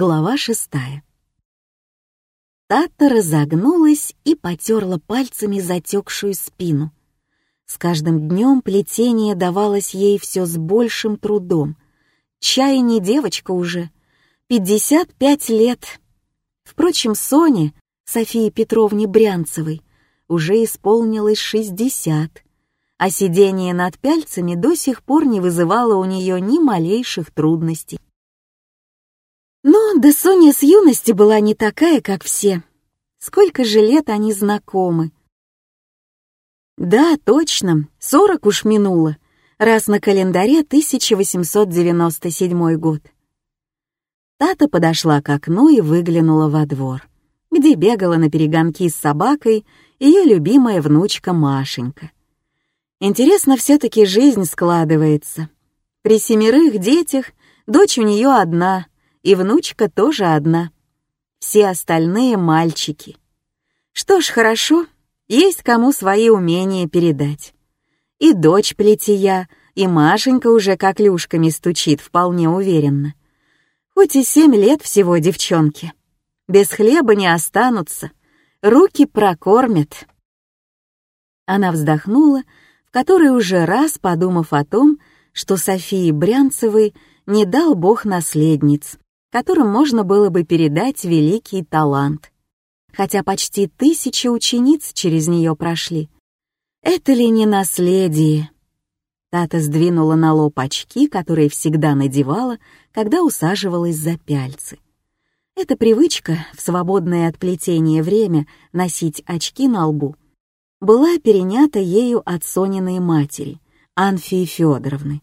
Глава шестая. Тата разогнулась и потерла пальцами затекшую спину. С каждым днем плетение давалось ей все с большим трудом. Чай не девочка уже. Пятьдесят пять лет. Впрочем, Соне, Софии Петровне Брянцевой, уже исполнилось шестьдесят, а сидение над пяльцами до сих пор не вызывало у нее ни малейших трудностей. Но да Соня с юности была не такая, как все. Сколько же лет они знакомы. Да, точно, сорок уж минуло, раз на календаре 1897 год. Тата подошла к окну и выглянула во двор, где бегала на перегонки с собакой ее любимая внучка Машенька. Интересно все-таки жизнь складывается. При семерых детях дочь у нее одна — и внучка тоже одна. Все остальные мальчики. Что ж, хорошо, есть кому свои умения передать. И дочь плетия, и Машенька уже как люшками стучит вполне уверенно. Хоть и семь лет всего девчонки. Без хлеба не останутся, руки прокормят. Она вздохнула, в который уже раз подумав о том, что Софии Брянцевой не дал Бог наследниц, которым можно было бы передать великий талант. Хотя почти тысячи учениц через нее прошли. Это ли не наследие? Тата сдвинула на лоб очки, которые всегда надевала, когда усаживалась за пяльцы. Эта привычка в свободное от плетения время носить очки на лбу была перенята ею от Сониной матери, Анфии Федоровны.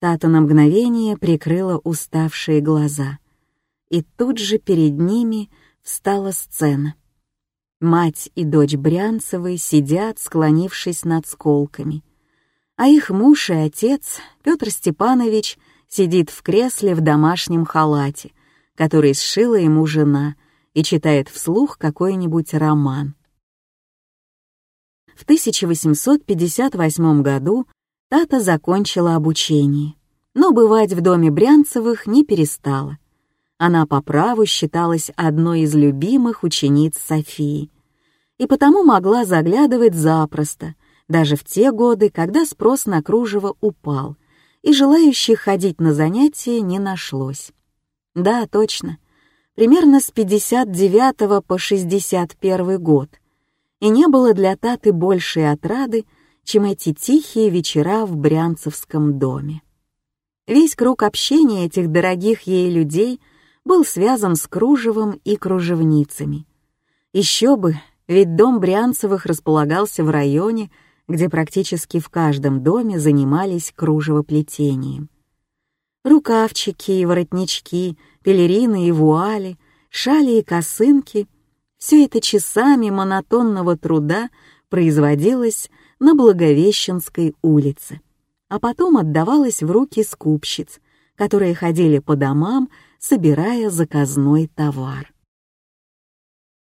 Тата на мгновение прикрыла уставшие глаза. И тут же перед ними встала сцена. Мать и дочь Брянцевой сидят, склонившись над сколками. А их муж и отец, Петр Степанович, сидит в кресле в домашнем халате, который сшила ему жена, и читает вслух какой-нибудь роман. В 1858 году Тата закончила обучение, но бывать в доме Брянцевых не перестала. Она по праву считалась одной из любимых учениц Софии и потому могла заглядывать запросто, даже в те годы, когда спрос на кружево упал, и желающих ходить на занятия не нашлось. Да, точно, примерно с 59 по 61 год, и не было для Таты большей отрады, чем эти тихие вечера в Брянцевском доме. Весь круг общения этих дорогих ей людей был связан с кружевом и кружевницами. Еще бы, ведь дом Брянцевых располагался в районе, где практически в каждом доме занимались кружевоплетением. Рукавчики и воротнички, пелерины и вуали, шали и косынки — все это часами монотонного труда производилось на Благовещенской улице, а потом отдавалось в руки скупщиц, которые ходили по домам, собирая заказной товар.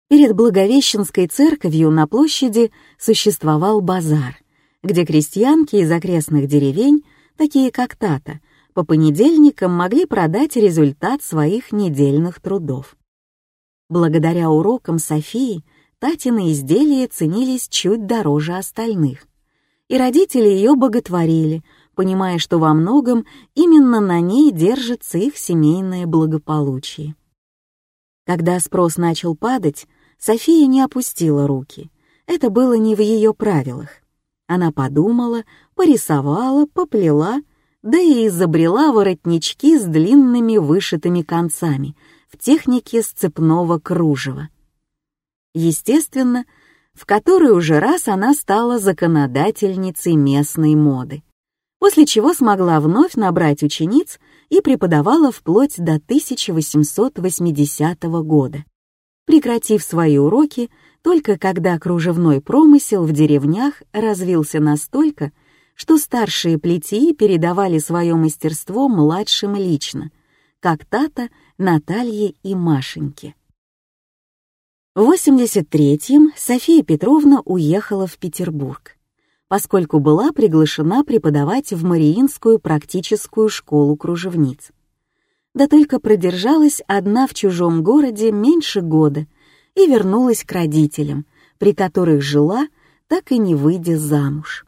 Перед Благовещенской церковью на площади существовал базар, где крестьянки из окрестных деревень, такие как Тата, по понедельникам могли продать результат своих недельных трудов. Благодаря урокам Софии Татины изделия ценились чуть дороже остальных. И родители ее боготворили, понимая, что во многом именно на ней держится их семейное благополучие. Когда спрос начал падать, София не опустила руки. Это было не в ее правилах. Она подумала, порисовала, поплела, да и изобрела воротнички с длинными вышитыми концами в технике сцепного кружева. Естественно, в который уже раз она стала законодательницей местной моды, после чего смогла вновь набрать учениц и преподавала вплоть до 1880 года, прекратив свои уроки только когда кружевной промысел в деревнях развился настолько, что старшие плетии передавали свое мастерство младшим лично, как Тата, Наталье и Машеньке. В 83-м София Петровна уехала в Петербург, поскольку была приглашена преподавать в Мариинскую практическую школу кружевниц. Да только продержалась одна в чужом городе меньше года и вернулась к родителям, при которых жила, так и не выйдя замуж.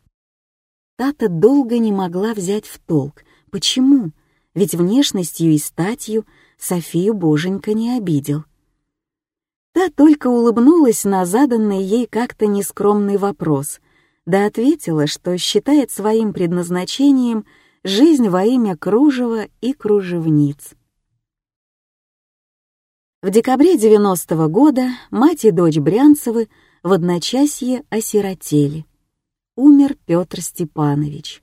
Тата долго не могла взять в толк. Почему? Ведь внешностью и статью Софию Боженька не обидел. Та только улыбнулась на заданный ей как-то нескромный вопрос, да ответила, что считает своим предназначением жизнь во имя кружева и кружевниц. В декабре 90-го года мать и дочь Брянцевы в одночасье осиротели. Умер Петр Степанович.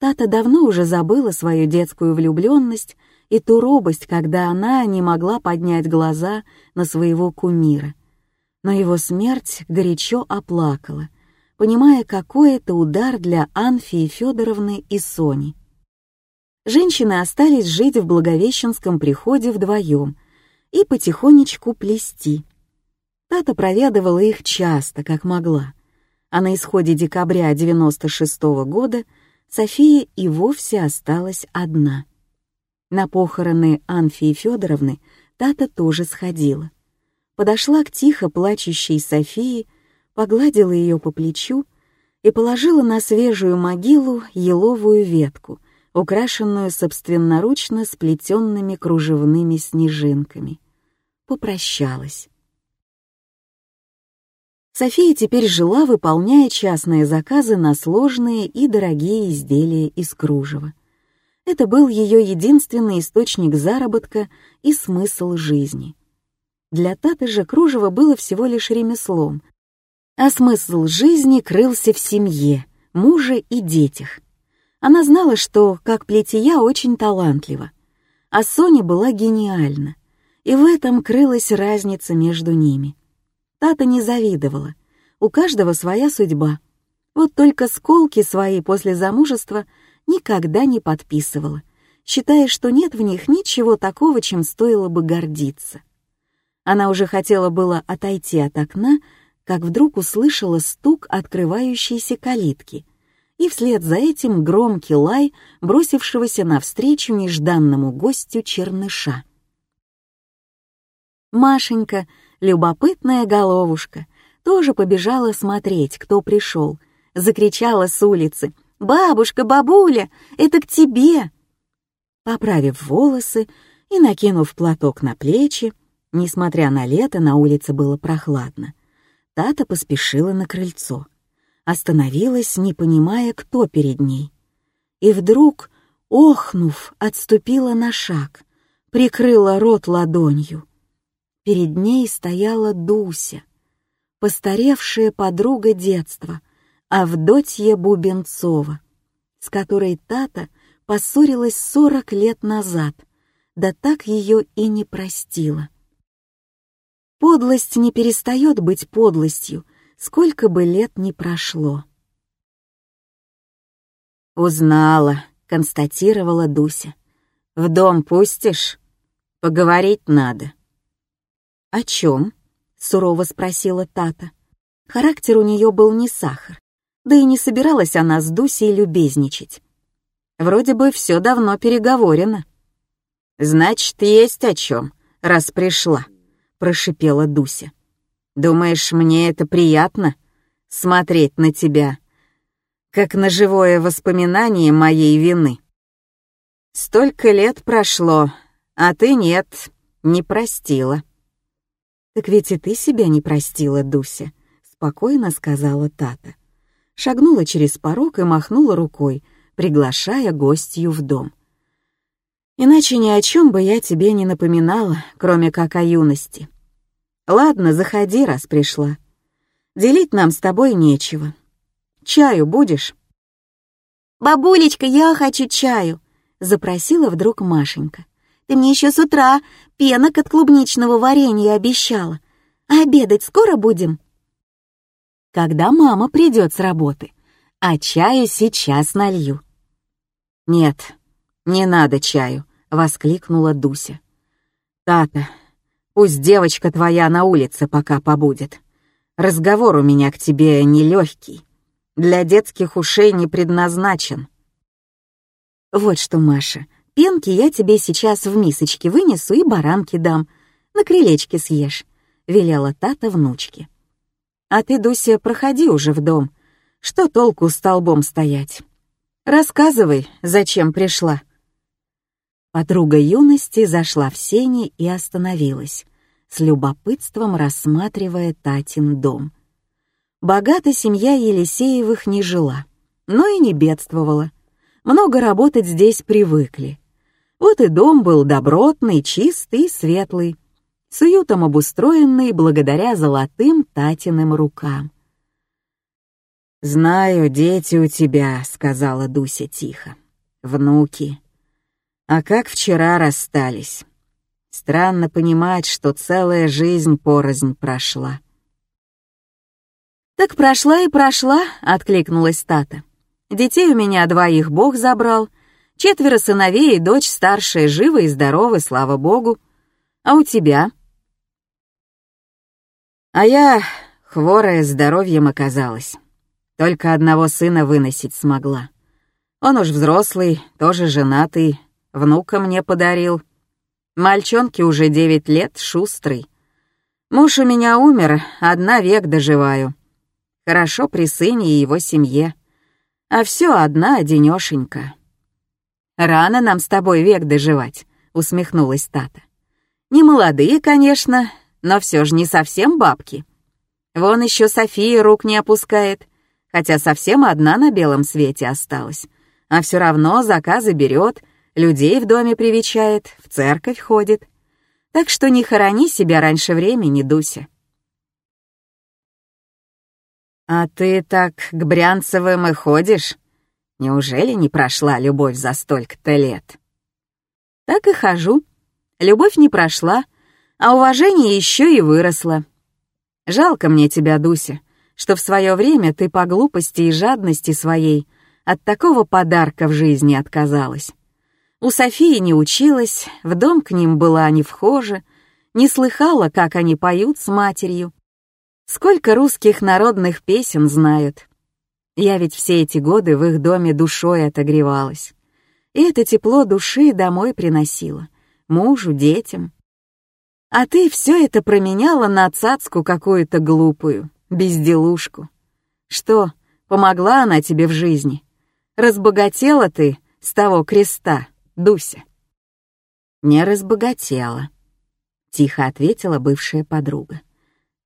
Тата давно уже забыла свою детскую влюбленность и ту робость, когда она не могла поднять глаза на своего кумира. Но его смерть горячо оплакала, понимая, какой это удар для Анфии Федоровны и Сони. Женщины остались жить в Благовещенском приходе вдвоем и потихонечку плести. Тата проведывала их часто, как могла, а на исходе декабря 96 -го года София и вовсе осталась одна — на похороны Анфии Федоровны Тата тоже сходила. Подошла к тихо плачущей Софии, погладила ее по плечу и положила на свежую могилу еловую ветку, украшенную собственноручно сплетенными кружевными снежинками. Попрощалась. София теперь жила, выполняя частные заказы на сложные и дорогие изделия из кружева. Это был ее единственный источник заработка и смысл жизни. Для Таты же кружево было всего лишь ремеслом, а смысл жизни крылся в семье, муже и детях. Она знала, что, как плетия, очень талантлива, а Соня была гениальна, и в этом крылась разница между ними. Тата не завидовала, у каждого своя судьба. Вот только сколки свои после замужества — никогда не подписывала, считая, что нет в них ничего такого, чем стоило бы гордиться. Она уже хотела было отойти от окна, как вдруг услышала стук открывающейся калитки, и вслед за этим громкий лай, бросившегося навстречу нежданному гостю черныша. Машенька, любопытная головушка, тоже побежала смотреть, кто пришел, закричала с улицы — «Бабушка, бабуля, это к тебе!» Поправив волосы и накинув платок на плечи, несмотря на лето, на улице было прохладно, Тата поспешила на крыльцо. Остановилась, не понимая, кто перед ней. И вдруг, охнув, отступила на шаг, прикрыла рот ладонью. Перед ней стояла Дуся, постаревшая подруга детства — Авдотья Бубенцова, с которой Тата поссорилась сорок лет назад, да так ее и не простила. Подлость не перестает быть подлостью, сколько бы лет ни прошло. «Узнала», — констатировала Дуся. «В дом пустишь? Поговорить надо». «О чем?» — сурово спросила Тата. Характер у нее был не сахар, да и не собиралась она с Дусей любезничать. Вроде бы все давно переговорено. «Значит, есть о чем, раз пришла», — прошипела Дуся. «Думаешь, мне это приятно? Смотреть на тебя, как на живое воспоминание моей вины. Столько лет прошло, а ты нет, не простила». «Так ведь и ты себя не простила, Дуся», — спокойно сказала Тата шагнула через порог и махнула рукой, приглашая гостью в дом. «Иначе ни о чем бы я тебе не напоминала, кроме как о юности. Ладно, заходи, раз пришла. Делить нам с тобой нечего. Чаю будешь?» «Бабулечка, я хочу чаю», — запросила вдруг Машенька. «Ты мне еще с утра пенок от клубничного варенья обещала. А обедать скоро будем?» Когда мама придет с работы, а чаю сейчас налью». «Нет, не надо чаю», — воскликнула Дуся. «Тата, пусть девочка твоя на улице пока побудет. Разговор у меня к тебе нелегкий, для детских ушей не предназначен». «Вот что, Маша, Пенки я тебе сейчас в мисочке вынесу и баранки дам. На крылечке съешь», — велела Тата внучке. «А ты, Дуся, проходи уже в дом. Что толку столбом стоять? Рассказывай, зачем пришла». Подруга юности зашла в сени и остановилась, с любопытством рассматривая Татин дом. Богата семья Елисеевых не жила, но и не бедствовала. Много работать здесь привыкли. Вот и дом был добротный, чистый светлый, с уютом обустроенный благодаря золотым Татиным рукам. «Знаю, дети у тебя», — сказала Дуся тихо. «Внуки. А как вчера расстались? Странно понимать, что целая жизнь порознь прошла». «Так прошла и прошла», — откликнулась Тата. «Детей у меня двоих Бог забрал, четверо сыновей и дочь старшая живы и здоровы, слава Богу. А у тебя?» «А я хворая здоровьем оказалась. Только одного сына выносить смогла. Он уж взрослый, тоже женатый, внука мне подарил. Мальчонке уже девять лет, шустрый. Муж у меня умер, одна век доживаю. Хорошо при сыне и его семье. А все одна одинешенька. «Рано нам с тобой век доживать», — усмехнулась Тата. «Не молодые, конечно, но все же не совсем бабки. Вон еще София рук не опускает, хотя совсем одна на белом свете осталась, а все равно заказы берет, людей в доме привечает, в церковь ходит. Так что не хорони себя раньше времени, Дуся. «А ты так к Брянцевым и ходишь? Неужели не прошла любовь за столько-то лет?» «Так и хожу. Любовь не прошла, а уважение еще и выросло. Жалко мне тебя, Дуся что в свое время ты по глупости и жадности своей от такого подарка в жизни отказалась. У Софии не училась, в дом к ним была не вхожа, не слыхала, как они поют с матерью. Сколько русских народных песен знают. Я ведь все эти годы в их доме душой отогревалась. И это тепло души домой приносила, мужу, детям. А ты все это променяла на цацку какую-то глупую безделушку. Что, помогла она тебе в жизни? Разбогатела ты с того креста, Дуся?» «Не разбогатела», — тихо ответила бывшая подруга.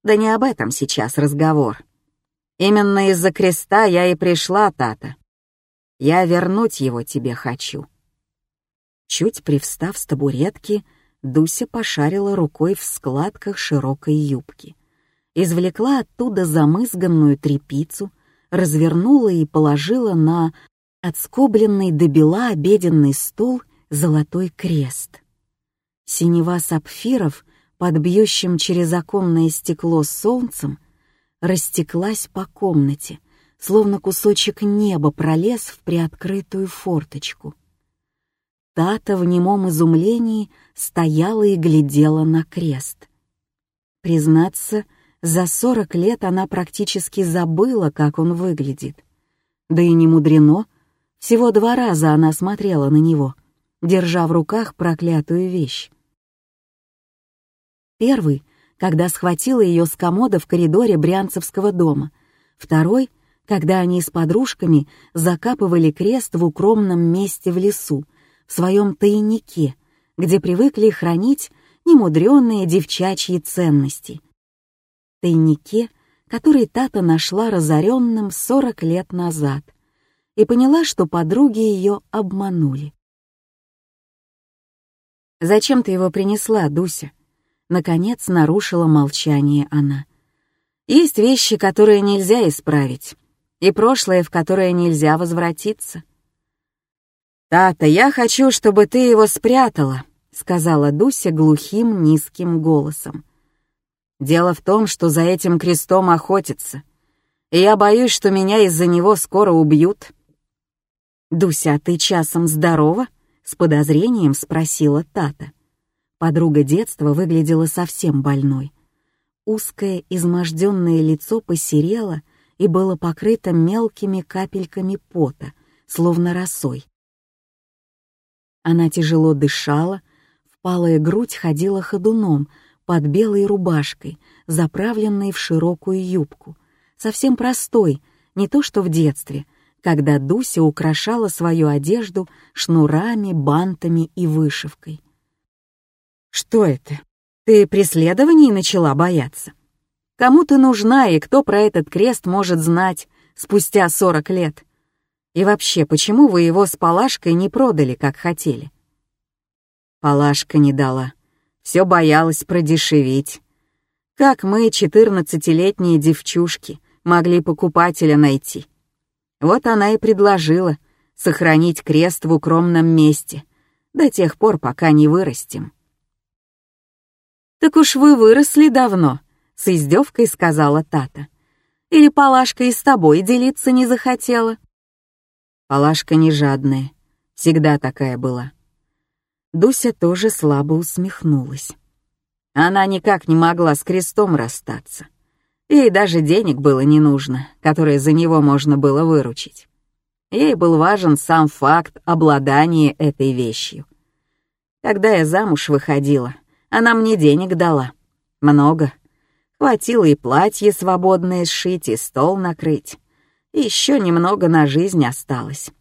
«Да не об этом сейчас разговор. Именно из-за креста я и пришла, Тата. Я вернуть его тебе хочу». Чуть привстав с табуретки, Дуся пошарила рукой в складках широкой юбки извлекла оттуда замызганную трепицу, развернула и положила на отскобленный до бела обеденный стол золотой крест. Синева сапфиров, под бьющим через оконное стекло солнцем, растеклась по комнате, словно кусочек неба пролез в приоткрытую форточку. Тата в немом изумлении стояла и глядела на крест. Признаться, за сорок лет она практически забыла, как он выглядит. Да и не мудрено. Всего два раза она смотрела на него, держа в руках проклятую вещь. Первый, когда схватила ее с комода в коридоре Брянцевского дома. Второй, когда они с подружками закапывали крест в укромном месте в лесу, в своем тайнике, где привыкли хранить немудренные девчачьи ценности — тайнике, который Тата нашла разоренным 40 лет назад, и поняла, что подруги ее обманули. «Зачем ты его принесла, Дуся?» Наконец нарушила молчание она. «Есть вещи, которые нельзя исправить, и прошлое, в которое нельзя возвратиться». «Тата, я хочу, чтобы ты его спрятала», — сказала Дуся глухим низким голосом. Дело в том, что за этим крестом охотятся. И я боюсь, что меня из-за него скоро убьют. «Дуся, а ты часом здорова?» — с подозрением спросила Тата. Подруга детства выглядела совсем больной. Узкое, изможденное лицо посерело и было покрыто мелкими капельками пота, словно росой. Она тяжело дышала, впалая грудь ходила ходуном под белой рубашкой, заправленной в широкую юбку, совсем простой, не то что в детстве, когда Дуся украшала свою одежду шнурами, бантами и вышивкой. «Что это? Ты преследований начала бояться? Кому ты нужна и кто про этот крест может знать спустя сорок лет? И вообще, почему вы его с Палашкой не продали, как хотели?» Палашка не дала. Все боялась продешевить. Как мы, четырнадцатилетние девчушки, могли покупателя найти? Вот она и предложила сохранить крест в укромном месте до тех пор, пока не вырастем. «Так уж вы выросли давно», — с издевкой сказала Тата. «Или Палашка и с тобой делиться не захотела?» Палашка не жадная, всегда такая была. Дуся тоже слабо усмехнулась. Она никак не могла с крестом расстаться. Ей даже денег было не нужно, которые за него можно было выручить. Ей был важен сам факт обладания этой вещью. Когда я замуж выходила, она мне денег дала. Много. Хватило и платье свободное сшить, и стол накрыть. Еще немного на жизнь осталось.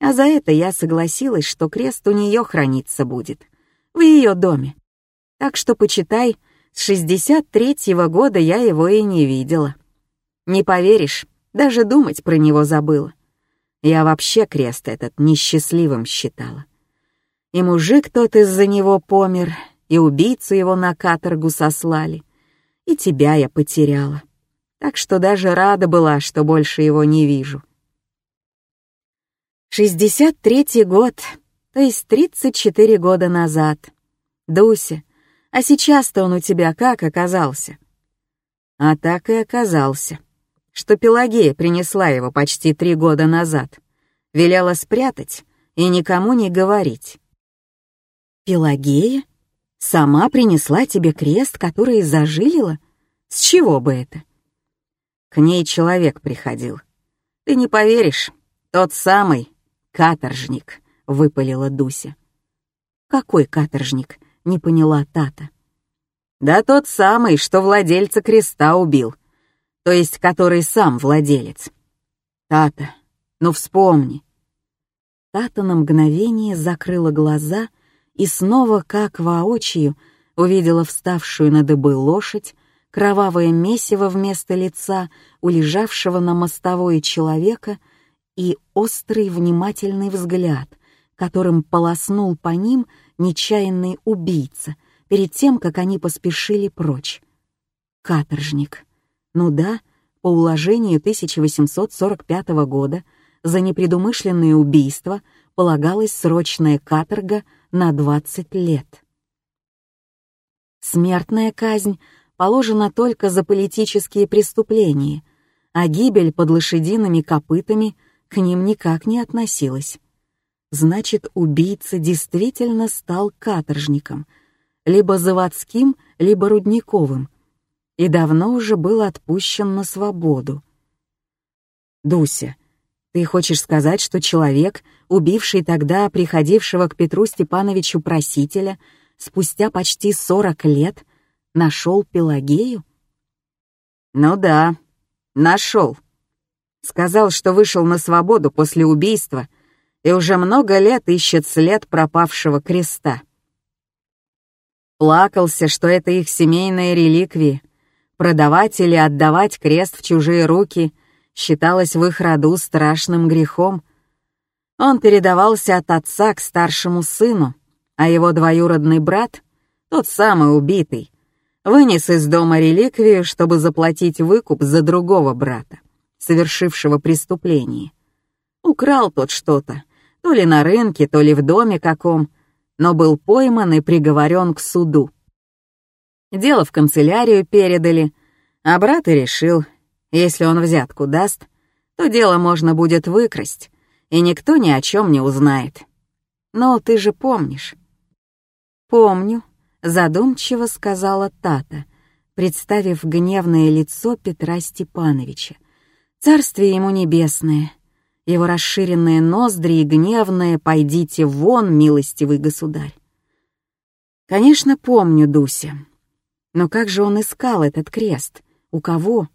А за это я согласилась, что крест у нее храниться будет. В ее доме. Так что, почитай, с 63-го года я его и не видела. Не поверишь, даже думать про него забыла. Я вообще крест этот несчастливым считала. И мужик тот из-за него помер, и убийцу его на каторгу сослали, и тебя я потеряла. Так что даже рада была, что больше его не вижу. Шестьдесят третий год, то есть тридцать четыре года назад. Дуся, а сейчас-то он у тебя как оказался? А так и оказался, что Пелагея принесла его почти три года назад, велела спрятать и никому не говорить. Пелагея? Сама принесла тебе крест, который зажилила? С чего бы это? К ней человек приходил. Ты не поверишь, тот самый каторжник, выпалила Дуся. Какой каторжник? Не поняла Тата. Да тот самый, что владельца креста убил. То есть, который сам владелец. Тата, ну вспомни. Тата на мгновение закрыла глаза и снова, как воочию, увидела вставшую на дыбы лошадь, кровавое месиво вместо лица у лежавшего на мостовой человека и острый внимательный взгляд, которым полоснул по ним нечаянный убийца перед тем, как они поспешили прочь. Каторжник. Ну да, по уложению 1845 года за непредумышленное убийство полагалась срочная каторга на 20 лет. Смертная казнь положена только за политические преступления, а гибель под лошадиными копытами к ним никак не относилась. Значит, убийца действительно стал каторжником, либо заводским, либо рудниковым, и давно уже был отпущен на свободу. «Дуся, ты хочешь сказать, что человек, убивший тогда приходившего к Петру Степановичу просителя, спустя почти сорок лет нашел Пелагею? Ну да, нашел. Сказал, что вышел на свободу после убийства и уже много лет ищет след пропавшего креста. Плакался, что это их семейные реликвии. Продавать или отдавать крест в чужие руки — считалось в их роду страшным грехом. Он передавался от отца к старшему сыну, а его двоюродный брат, тот самый убитый, вынес из дома реликвию, чтобы заплатить выкуп за другого брата, совершившего преступление. Украл тот что-то, то ли на рынке, то ли в доме каком, но был пойман и приговорен к суду. Дело в канцелярию передали, а брат и решил, если он взятку даст, то дело можно будет выкрасть, и никто ни о чем не узнает. Но ты же помнишь. Помню, задумчиво сказала Тата, представив гневное лицо Петра Степановича. Царствие ему небесное. его расширенные ноздри и гневное «пойдите вон, милостивый государь». Конечно, помню Дуся. Но как же он искал этот крест? У кого?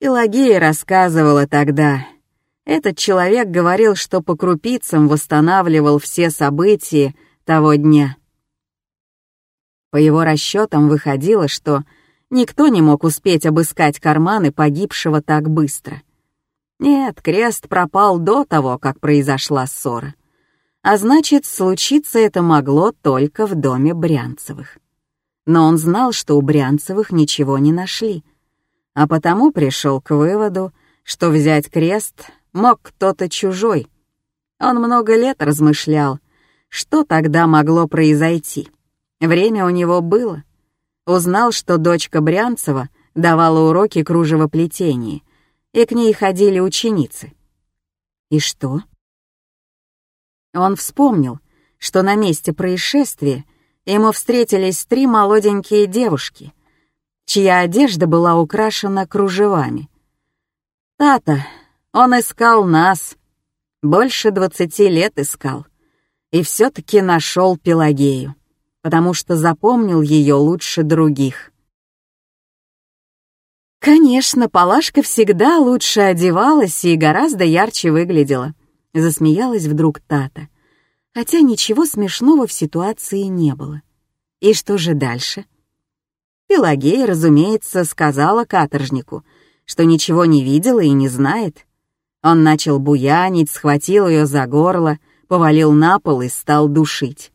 Пелагея рассказывала тогда. Этот человек говорил, что по крупицам восстанавливал все события того дня. По его расчетам выходило, что никто не мог успеть обыскать карманы погибшего так быстро. Нет, крест пропал до того, как произошла ссора. А значит, случиться это могло только в доме Брянцевых. Но он знал, что у Брянцевых ничего не нашли — а потому пришел к выводу, что взять крест мог кто-то чужой. Он много лет размышлял, что тогда могло произойти. Время у него было. Узнал, что дочка Брянцева давала уроки кружевоплетения, и к ней ходили ученицы. И что? Он вспомнил, что на месте происшествия ему встретились три молоденькие девушки — чья одежда была украшена кружевами. Тата, он искал нас. Больше двадцати лет искал. И все-таки нашел Пелагею, потому что запомнил ее лучше других. Конечно, Палашка всегда лучше одевалась и гораздо ярче выглядела. Засмеялась вдруг Тата. Хотя ничего смешного в ситуации не было. И что же дальше? Пелагея, разумеется, сказала каторжнику, что ничего не видела и не знает. Он начал буянить, схватил ее за горло, повалил на пол и стал душить.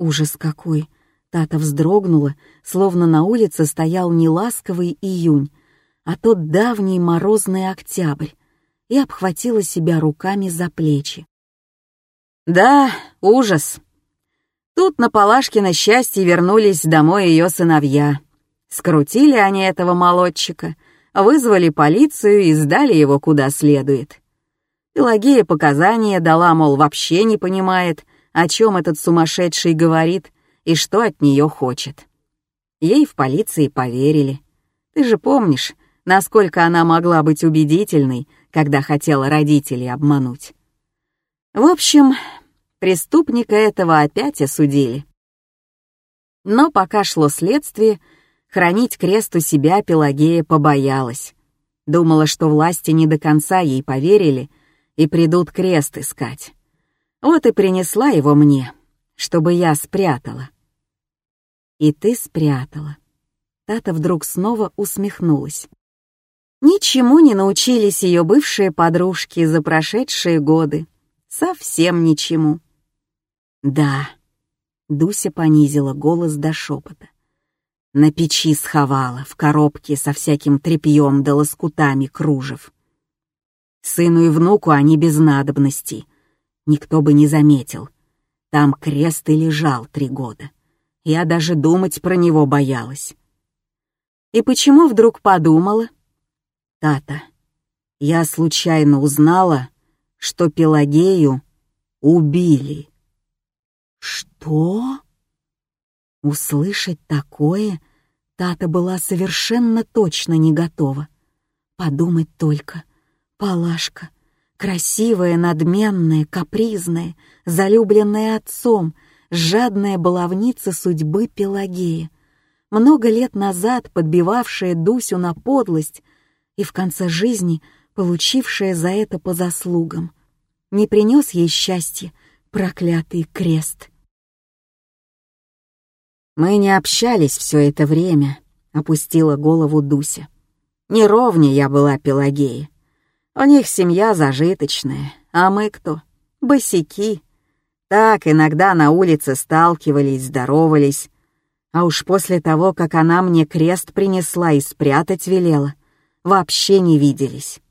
Ужас какой! Тата вздрогнула, словно на улице стоял не ласковый июнь, а тот давний морозный октябрь, и обхватила себя руками за плечи. «Да, ужас!» Тут на Палашкино счастье вернулись домой ее сыновья. Скрутили они этого молодчика, вызвали полицию и сдали его куда следует. Пелагея показания дала, мол, вообще не понимает, о чем этот сумасшедший говорит и что от нее хочет. Ей в полиции поверили. Ты же помнишь, насколько она могла быть убедительной, когда хотела родителей обмануть. В общем, Преступника этого опять осудили. Но пока шло следствие, хранить крест у себя Пелагея побоялась. Думала, что власти не до конца ей поверили и придут крест искать. Вот и принесла его мне, чтобы я спрятала. И ты спрятала. Тата вдруг снова усмехнулась. Ничему не научились ее бывшие подружки за прошедшие годы. Совсем ничему. «Да». Дуся понизила голос до шепота. На печи сховала, в коробке со всяким тряпьем да лоскутами кружев. Сыну и внуку они без надобности. Никто бы не заметил. Там крест и лежал три года. Я даже думать про него боялась. И почему вдруг подумала? Тата, я случайно узнала, что Пелагею убили. «Что?» Услышать такое Тата была совершенно точно не готова. Подумать только. Палашка, красивая, надменная, капризная, залюбленная отцом, жадная баловница судьбы Пелагея, много лет назад подбивавшая Дусю на подлость и в конце жизни получившая за это по заслугам. Не принес ей счастья проклятый крест. Мы не общались все это время, опустила голову Дуся. Не ровня я была Пелагея. У них семья зажиточная, а мы кто? Босики. Так иногда на улице сталкивались, здоровались. А уж после того, как она мне крест принесла и спрятать велела, вообще не виделись.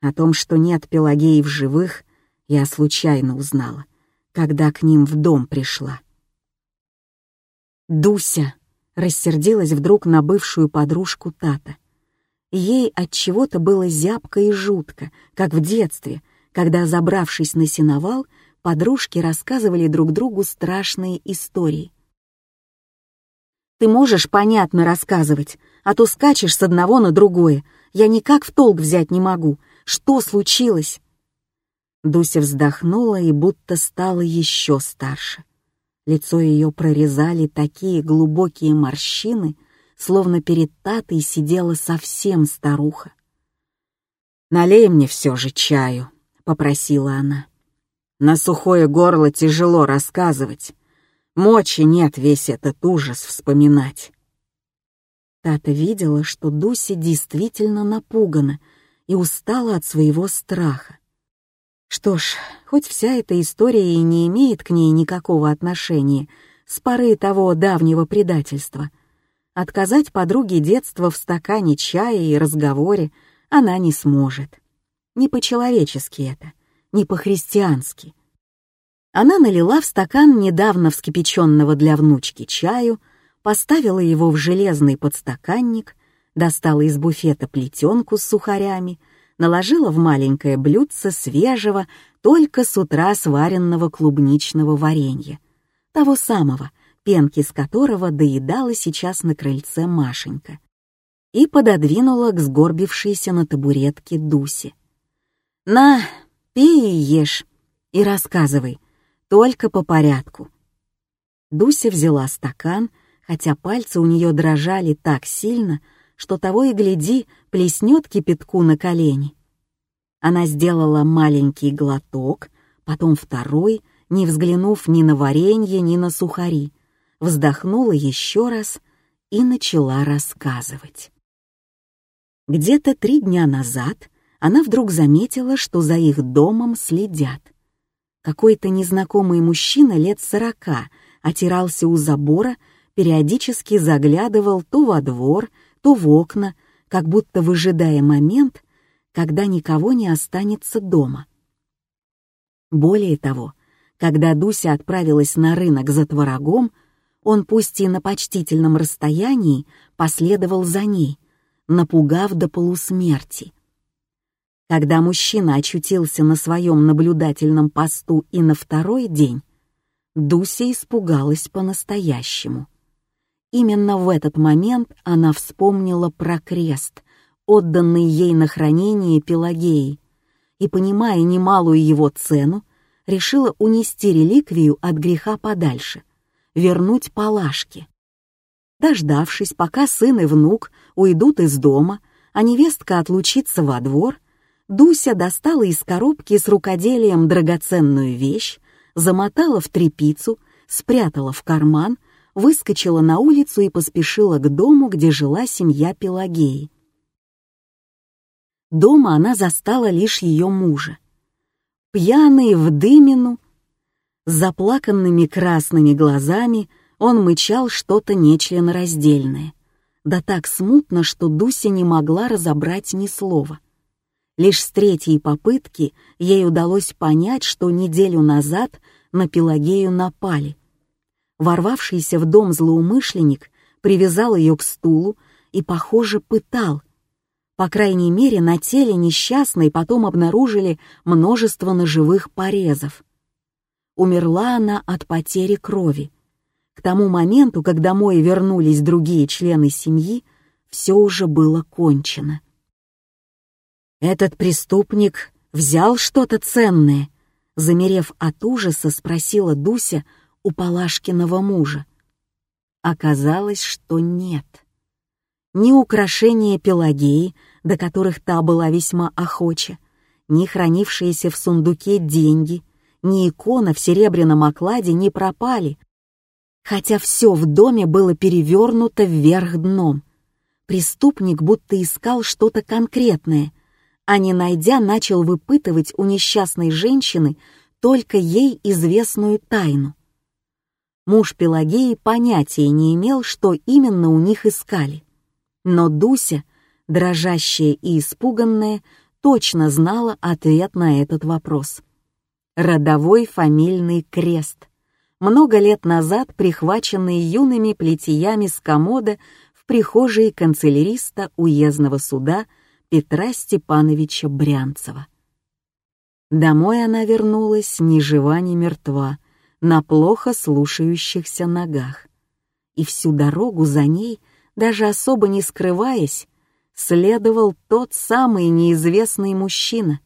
О том, что нет Пелагеи в живых, я случайно узнала, когда к ним в дом пришла. Дуся рассердилась вдруг на бывшую подружку Тата. Ей от чего-то было зябко и жутко, как в детстве, когда, забравшись на сеновал, подружки рассказывали друг другу страшные истории. Ты можешь понятно рассказывать, а то скачешь с одного на другое. Я никак в толк взять не могу. Что случилось?» Дуся вздохнула и будто стала еще старше. Лицо ее прорезали такие глубокие морщины, словно перед Татой сидела совсем старуха. «Налей мне все же чаю», — попросила она. «На сухое горло тяжело рассказывать. Мочи нет весь этот ужас вспоминать». Тата видела, что Дуся действительно напугана и устала от своего страха. Что ж, хоть вся эта история и не имеет к ней никакого отношения с поры того давнего предательства, отказать подруге детства в стакане чая и разговоре она не сможет. Не по-человечески это, не по-христиански. Она налила в стакан недавно вскипяченного для внучки чаю, поставила его в железный подстаканник, достала из буфета плетенку с сухарями — наложила в маленькое блюдце свежего, только с утра сваренного клубничного варенья, того самого, пенки с которого доедала сейчас на крыльце Машенька, и пододвинула к сгорбившейся на табуретке Дусе. «На, пей и ешь, и рассказывай, только по порядку». Дуся взяла стакан, хотя пальцы у нее дрожали так сильно, что того и гляди, плеснет кипятку на колени. Она сделала маленький глоток, потом второй, не взглянув ни на варенье, ни на сухари, вздохнула еще раз и начала рассказывать. Где-то три дня назад она вдруг заметила, что за их домом следят. Какой-то незнакомый мужчина лет сорока отирался у забора, периодически заглядывал то во двор, то в окна, как будто выжидая момент, когда никого не останется дома. Более того, когда Дуся отправилась на рынок за творогом, он, пусть и на почтительном расстоянии, последовал за ней, напугав до полусмерти. Когда мужчина очутился на своем наблюдательном посту и на второй день, Дуся испугалась по-настоящему. Именно в этот момент она вспомнила про крест, отданный ей на хранение Пелагеей, и, понимая немалую его цену, решила унести реликвию от греха подальше, вернуть Палашке. Дождавшись, пока сын и внук уйдут из дома, а невестка отлучится во двор, Дуся достала из коробки с рукоделием драгоценную вещь, замотала в тряпицу, спрятала в карман — выскочила на улицу и поспешила к дому, где жила семья Пелагеи. Дома она застала лишь ее мужа. Пьяный в дымину, с заплаканными красными глазами он мычал что-то нечленораздельное. Да так смутно, что Дуся не могла разобрать ни слова. Лишь с третьей попытки ей удалось понять, что неделю назад на Пелагею напали — ворвавшийся в дом злоумышленник привязал ее к стулу и, похоже, пытал. По крайней мере, на теле несчастной потом обнаружили множество ножевых порезов. Умерла она от потери крови. К тому моменту, когда домой вернулись другие члены семьи, все уже было кончено. «Этот преступник взял что-то ценное?» Замерев от ужаса, спросила Дуся, у Палашкиного мужа. Оказалось, что нет. Ни украшения Пелагеи, до которых та была весьма охоча, ни хранившиеся в сундуке деньги, ни икона в серебряном окладе не пропали, хотя все в доме было перевернуто вверх дном. Преступник будто искал что-то конкретное, а не найдя, начал выпытывать у несчастной женщины только ей известную тайну. Муж Пелагеи понятия не имел, что именно у них искали. Но Дуся, дрожащая и испуганная, точно знала ответ на этот вопрос. Родовой фамильный крест, много лет назад прихваченный юными плетиями с комода в прихожей канцеляриста уездного суда Петра Степановича Брянцева. Домой она вернулась ни жива, ни мертва, на плохо слушающихся ногах. И всю дорогу за ней, даже особо не скрываясь, следовал тот самый неизвестный мужчина.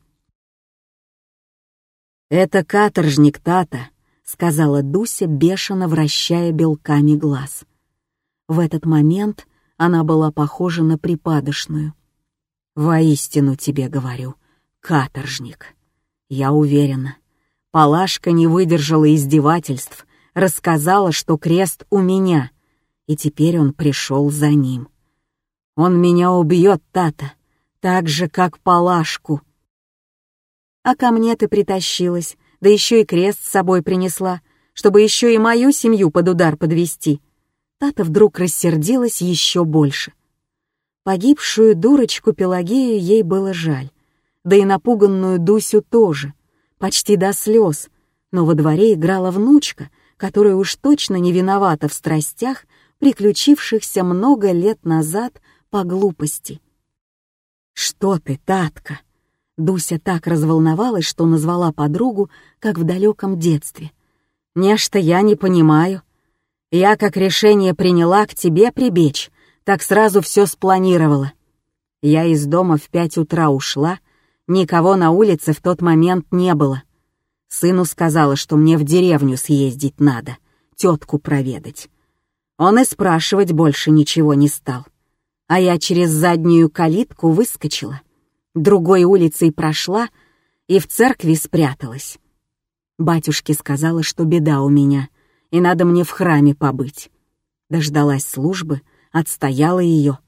«Это каторжник Тата», — сказала Дуся, бешено вращая белками глаз. В этот момент она была похожа на припадочную. «Воистину тебе говорю, каторжник. Я уверена, Палашка не выдержала издевательств, рассказала, что крест у меня, и теперь он пришел за ним. Он меня убьет, Тата, так же, как Палашку» а ко мне ты притащилась, да еще и крест с собой принесла, чтобы еще и мою семью под удар подвести. Тата вдруг рассердилась еще больше. Погибшую дурочку Пелагею ей было жаль, да и напуганную Дусю тоже, почти до слез, но во дворе играла внучка, которая уж точно не виновата в страстях, приключившихся много лет назад по глупости. «Что ты, Татка?» Дуся так разволновалась, что назвала подругу, как в далеком детстве. «Нечто я не понимаю. Я как решение приняла к тебе прибечь, так сразу все спланировала. Я из дома в пять утра ушла, никого на улице в тот момент не было. Сыну сказала, что мне в деревню съездить надо, тетку проведать. Он и спрашивать больше ничего не стал. А я через заднюю калитку выскочила другой улицей прошла и в церкви спряталась. Батюшке сказала, что беда у меня, и надо мне в храме побыть. Дождалась службы, отстояла ее,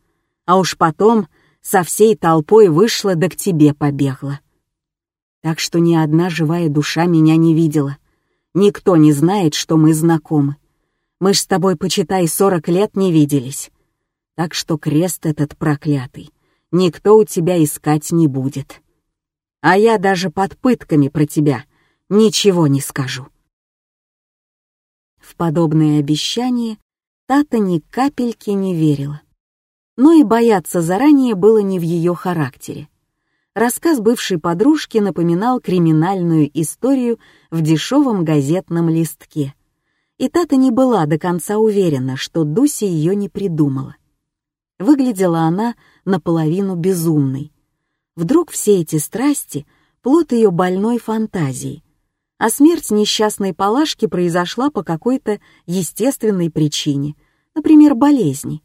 а уж потом со всей толпой вышла да к тебе побегла. Так что ни одна живая душа меня не видела. Никто не знает, что мы знакомы. Мы ж с тобой, почитай, сорок лет не виделись. Так что крест этот проклятый никто у тебя искать не будет. А я даже под пытками про тебя ничего не скажу. В подобные обещания Тата ни капельки не верила. Но и бояться заранее было не в ее характере. Рассказ бывшей подружки напоминал криминальную историю в дешевом газетном листке. И Тата не была до конца уверена, что Дуся ее не придумала. Выглядела она наполовину безумной. Вдруг все эти страсти — плод ее больной фантазии, а смерть несчастной Палашки произошла по какой-то естественной причине, например, болезни.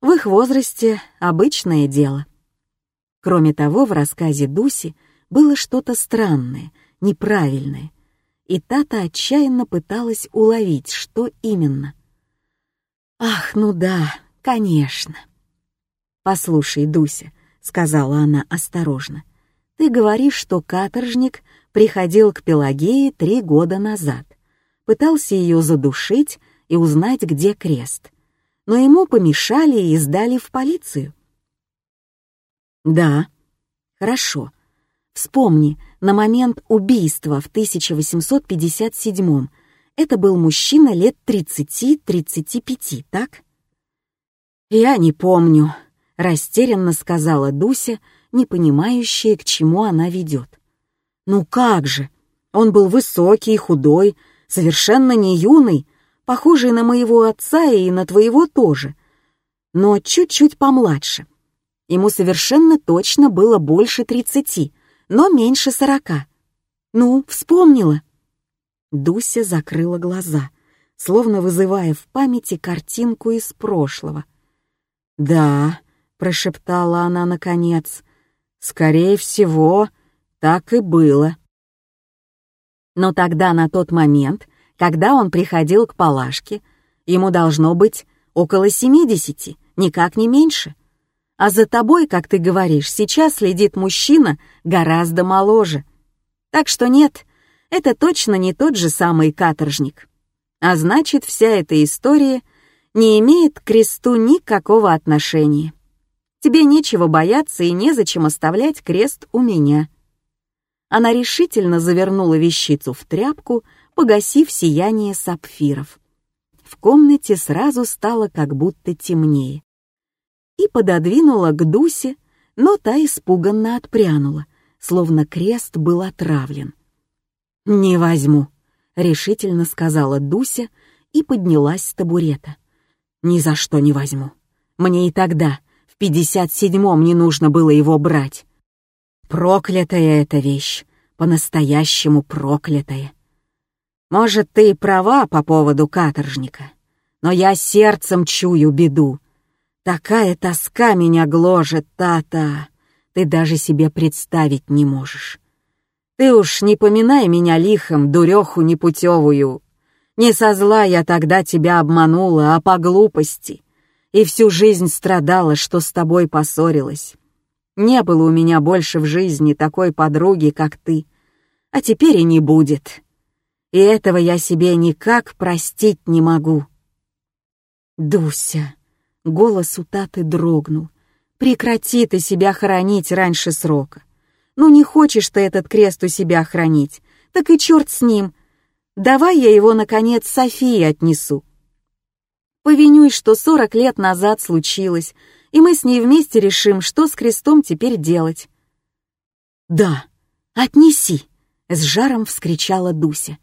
В их возрасте обычное дело. Кроме того, в рассказе Дуси было что-то странное, неправильное, и Тата отчаянно пыталась уловить, что именно. «Ах, ну да, конечно!» «Послушай, Дуся», — сказала она осторожно, — «ты говоришь, что каторжник приходил к Пелагее три года назад, пытался ее задушить и узнать, где крест, но ему помешали и сдали в полицию». «Да, хорошо. Вспомни, на момент убийства в 1857 это был мужчина лет 30-35, так?» «Я не помню», растерянно сказала Дуся, не понимающая, к чему она ведет. «Ну как же! Он был высокий, худой, совершенно не юный, похожий на моего отца и на твоего тоже, но чуть-чуть помладше. Ему совершенно точно было больше тридцати, но меньше сорока. Ну, вспомнила?» Дуся закрыла глаза, словно вызывая в памяти картинку из прошлого. «Да, прошептала она наконец. Скорее всего, так и было. Но тогда, на тот момент, когда он приходил к Палашке, ему должно быть около семидесяти, никак не меньше. А за тобой, как ты говоришь, сейчас следит мужчина гораздо моложе. Так что нет, это точно не тот же самый каторжник. А значит, вся эта история не имеет к кресту никакого отношения. Тебе нечего бояться и незачем оставлять крест у меня». Она решительно завернула вещицу в тряпку, погасив сияние сапфиров. В комнате сразу стало как будто темнее. И пододвинула к Дусе, но та испуганно отпрянула, словно крест был отравлен. «Не возьму», — решительно сказала Дуся и поднялась с табурета. «Ни за что не возьму. Мне и тогда, пятьдесят седьмом, не нужно было его брать. Проклятая эта вещь, по-настоящему проклятая. Может, ты и права по поводу каторжника, но я сердцем чую беду. Такая тоска меня гложет, Тата, ты даже себе представить не можешь. Ты уж не поминай меня лихом, дуреху непутевую. Не со зла я тогда тебя обманула, а по глупости. И всю жизнь страдала, что с тобой поссорилась. Не было у меня больше в жизни такой подруги, как ты. А теперь и не будет. И этого я себе никак простить не могу. Дуся, голос у Таты дрогнул. Прекрати ты себя хоронить раньше срока. Ну не хочешь ты этот крест у себя хранить, так и черт с ним. Давай я его, наконец, Софии отнесу. Повинюй, что сорок лет назад случилось, и мы с ней вместе решим, что с крестом теперь делать. «Да, отнеси!» — с жаром вскричала Дуся.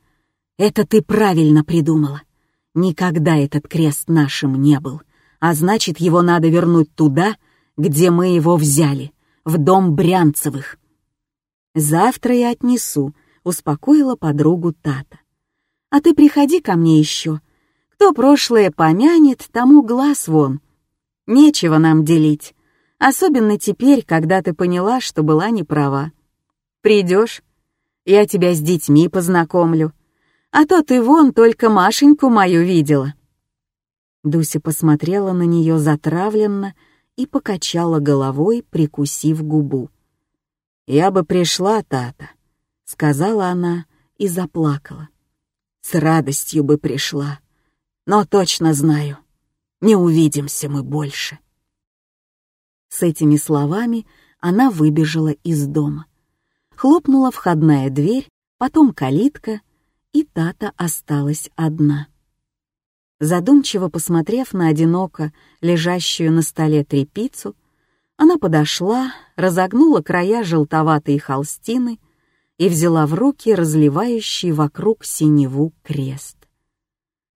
«Это ты правильно придумала. Никогда этот крест нашим не был, а значит, его надо вернуть туда, где мы его взяли, в дом Брянцевых». «Завтра я отнесу», — успокоила подругу Тата. «А ты приходи ко мне еще. Кто прошлое помянет, тому глаз вон. Нечего нам делить, особенно теперь, когда ты поняла, что была неправа. Придешь, я тебя с детьми познакомлю, а то ты вон только Машеньку мою видела». Дуся посмотрела на нее затравленно и покачала головой, прикусив губу. «Я бы пришла, Тата», — сказала она и заплакала. «С радостью бы пришла, но точно знаю, не увидимся мы больше». С этими словами она выбежала из дома. Хлопнула входная дверь, потом калитка, и Тата осталась одна. Задумчиво посмотрев на одиноко лежащую на столе трепицу, она подошла, разогнула края желтоватой холстины и взяла в руки разливающий вокруг синеву крест.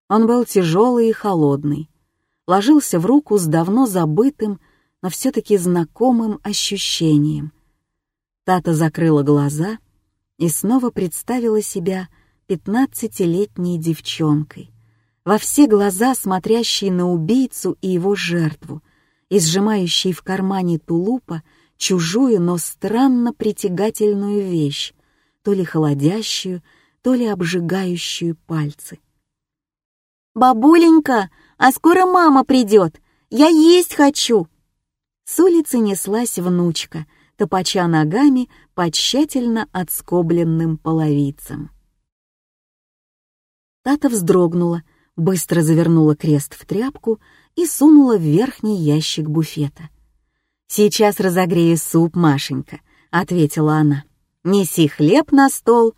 Он был тяжелый и холодный, ложился в руку с давно забытым, но все-таки знакомым ощущением. Тата закрыла глаза и снова представила себя пятнадцатилетней девчонкой, во все глаза смотрящей на убийцу и его жертву — и сжимающий в кармане тулупа чужую, но странно притягательную вещь, то ли холодящую, то ли обжигающую пальцы. «Бабуленька, а скоро мама придет! Я есть хочу!» С улицы неслась внучка, топача ногами по тщательно отскобленным половицам. Тата вздрогнула, быстро завернула крест в тряпку и сунула в верхний ящик буфета. «Сейчас разогрею суп, Машенька», — ответила она. «Неси хлеб на стол,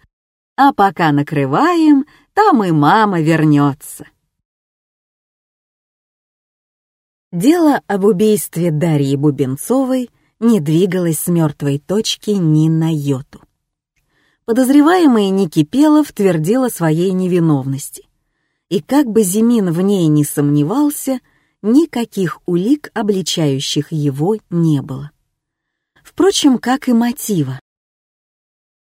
а пока накрываем, там и мама вернется». Дело об убийстве Дарьи Бубенцовой не двигалось с мертвой точки ни на йоту. Подозреваемый Никипелов твердил о своей невиновности. И как бы Зимин в ней не сомневался — никаких улик, обличающих его, не было. Впрочем, как и мотива.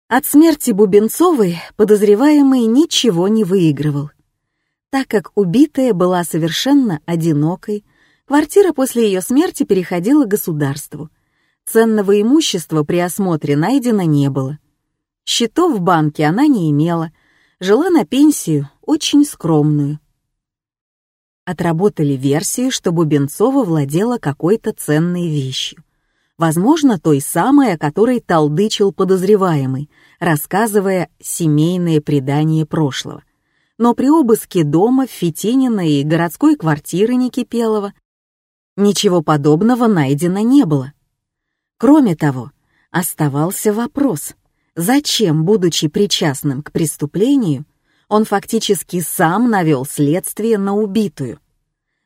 От смерти Бубенцовой подозреваемый ничего не выигрывал. Так как убитая была совершенно одинокой, квартира после ее смерти переходила государству. Ценного имущества при осмотре найдено не было. Счетов в банке она не имела, жила на пенсию, очень скромную отработали версию, что Бубенцова владела какой-то ценной вещью. Возможно, той самой, о которой толдычил подозреваемый, рассказывая семейные предания прошлого. Но при обыске дома Фетинина и городской квартиры Никипелова ничего подобного найдено не было. Кроме того, оставался вопрос, зачем, будучи причастным к преступлению, он фактически сам навел следствие на убитую.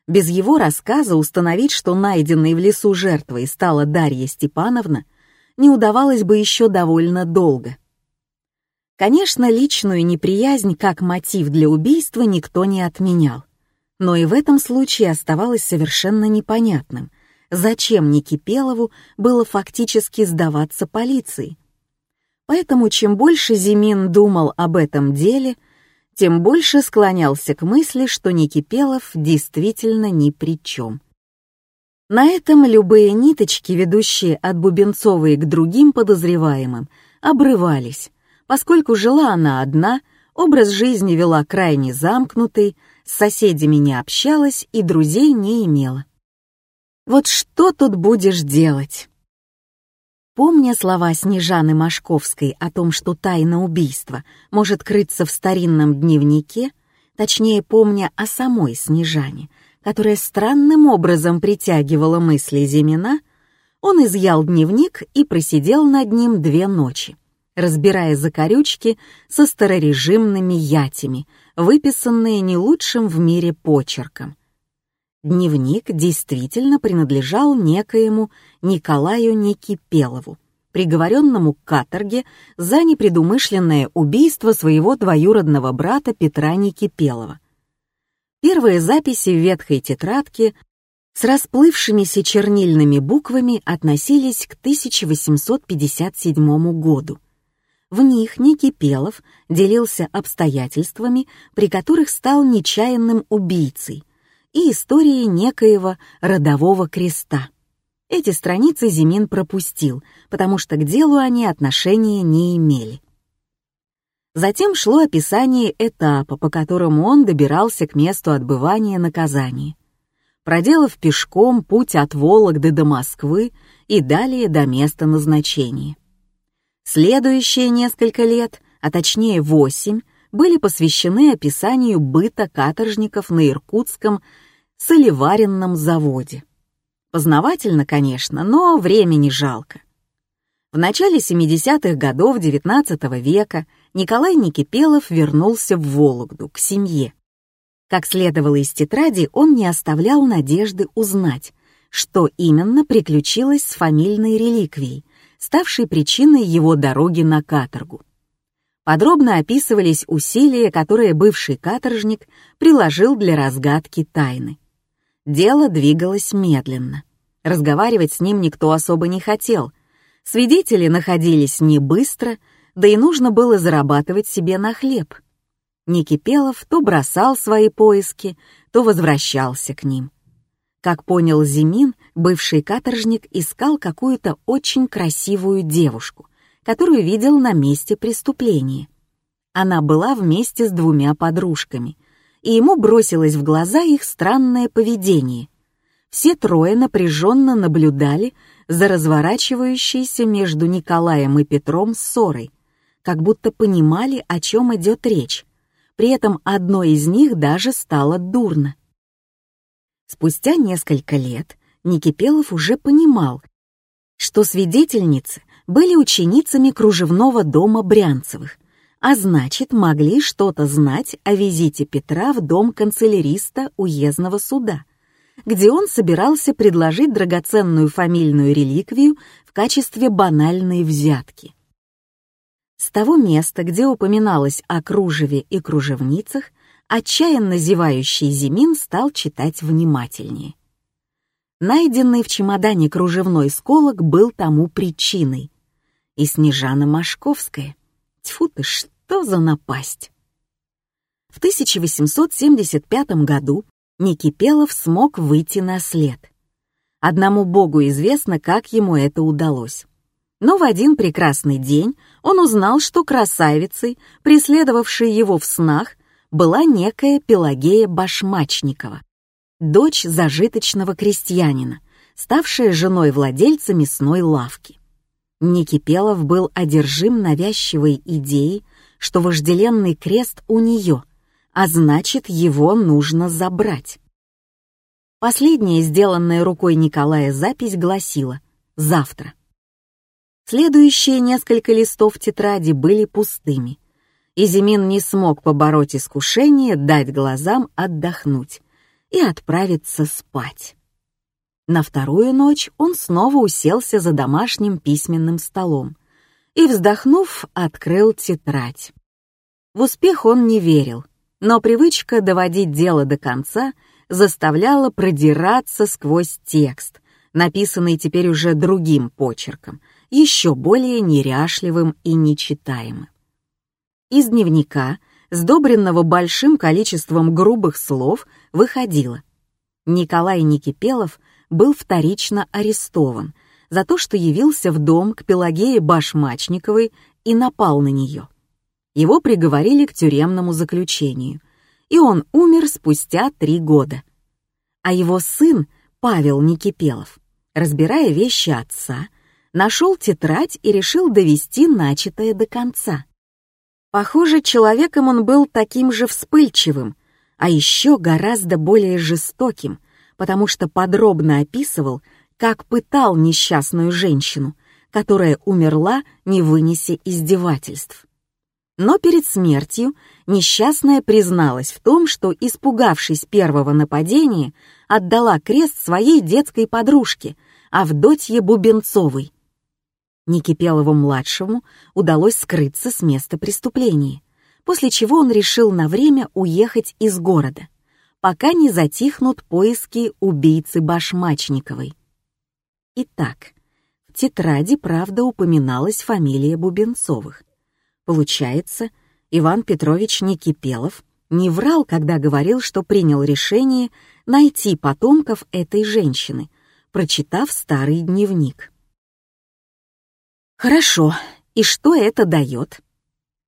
Без его рассказа установить, что найденной в лесу жертвой стала Дарья Степановна, не удавалось бы еще довольно долго. Конечно, личную неприязнь как мотив для убийства никто не отменял. Но и в этом случае оставалось совершенно непонятным, зачем Никипелову было фактически сдаваться полиции. Поэтому чем больше Зимин думал об этом деле, тем больше склонялся к мысли, что Никипелов действительно ни при чем. На этом любые ниточки, ведущие от Бубенцовой к другим подозреваемым, обрывались, поскольку жила она одна, образ жизни вела крайне замкнутый, с соседями не общалась и друзей не имела. Вот что тут будешь делать? Помня слова Снежаны Машковской о том, что тайна убийства может крыться в старинном дневнике, точнее, помня о самой Снежане, которая странным образом притягивала мысли Зимина, он изъял дневник и просидел над ним две ночи, разбирая закорючки со старорежимными ятями, выписанные не лучшим в мире почерком — Дневник действительно принадлежал некоему Николаю Никипелову, приговоренному к каторге за непредумышленное убийство своего двоюродного брата Петра Никипелова. Первые записи в ветхой тетрадке с расплывшимися чернильными буквами относились к 1857 году. В них Никипелов делился обстоятельствами, при которых стал нечаянным убийцей, и истории некоего родового креста. Эти страницы Зимин пропустил, потому что к делу они отношения не имели. Затем шло описание этапа, по которому он добирался к месту отбывания наказания. Проделав пешком путь от Вологды до Москвы и далее до места назначения. Следующие несколько лет, а точнее восемь, были посвящены описанию быта каторжников на Иркутском солеваренном заводе. Познавательно, конечно, но времени жалко. В начале 70-х годов XIX века Николай Никипелов вернулся в Вологду, к семье. Как следовало из тетради, он не оставлял надежды узнать, что именно приключилось с фамильной реликвией, ставшей причиной его дороги на каторгу. Подробно описывались усилия, которые бывший каторжник приложил для разгадки тайны. Дело двигалось медленно. Разговаривать с ним никто особо не хотел. Свидетели находились не быстро, да и нужно было зарабатывать себе на хлеб. Никипелов то бросал свои поиски, то возвращался к ним. Как понял Зимин, бывший каторжник искал какую-то очень красивую девушку, которую видел на месте преступления. Она была вместе с двумя подружками, и ему бросилось в глаза их странное поведение. Все трое напряженно наблюдали за разворачивающейся между Николаем и Петром ссорой, как будто понимали, о чем идет речь. При этом одной из них даже стало дурно. Спустя несколько лет Никипелов уже понимал, что свидетельницы были ученицами кружевного дома Брянцевых, а значит, могли что-то знать о визите Петра в дом канцеляриста уездного суда, где он собирался предложить драгоценную фамильную реликвию в качестве банальной взятки. С того места, где упоминалось о кружеве и кружевницах, отчаянно зевающий Зимин стал читать внимательнее. Найденный в чемодане кружевной сколок был тому причиной. И Снежана Машковская — Тьфу ты, что за напасть! В 1875 году Никипелов смог выйти на след. Одному богу известно, как ему это удалось. Но в один прекрасный день он узнал, что красавицей, преследовавшей его в снах, была некая Пелагея Башмачникова, дочь зажиточного крестьянина, ставшая женой владельца мясной лавки. Никипелов был одержим навязчивой идеей, что вожделенный крест у нее, а значит, его нужно забрать. Последняя, сделанная рукой Николая запись, гласила «Завтра». Следующие несколько листов тетради были пустыми, и Зимин не смог побороть искушение дать глазам отдохнуть и отправиться спать. На вторую ночь он снова уселся за домашним письменным столом и, вздохнув, открыл тетрадь. В успех он не верил. но привычка доводить дело до конца заставляла продираться сквозь текст, написанный теперь уже другим почерком, еще более неряшливым и нечитаемым. Из дневника, сдобренного большим количеством грубых слов, выходило. Николай Никипелов был вторично арестован за то, что явился в дом к Пелагее Башмачниковой и напал на нее. Его приговорили к тюремному заключению, и он умер спустя три года. А его сын, Павел Никипелов, разбирая вещи отца, нашел тетрадь и решил довести начатое до конца. Похоже, человеком он был таким же вспыльчивым, а еще гораздо более жестоким, потому что подробно описывал, как пытал несчастную женщину, которая умерла, не вынеся издевательств. Но перед смертью несчастная призналась в том, что, испугавшись первого нападения, отдала крест своей детской подружке, Авдотье Бубенцовой. Никипелову-младшему удалось скрыться с места преступления, после чего он решил на время уехать из города, пока не затихнут поиски убийцы Башмачниковой. Итак, в тетради правда упоминалась фамилия Бубенцовых, Получается, Иван Петрович Никипелов не врал, когда говорил, что принял решение найти потомков этой женщины, прочитав старый дневник. Хорошо, и что это дает?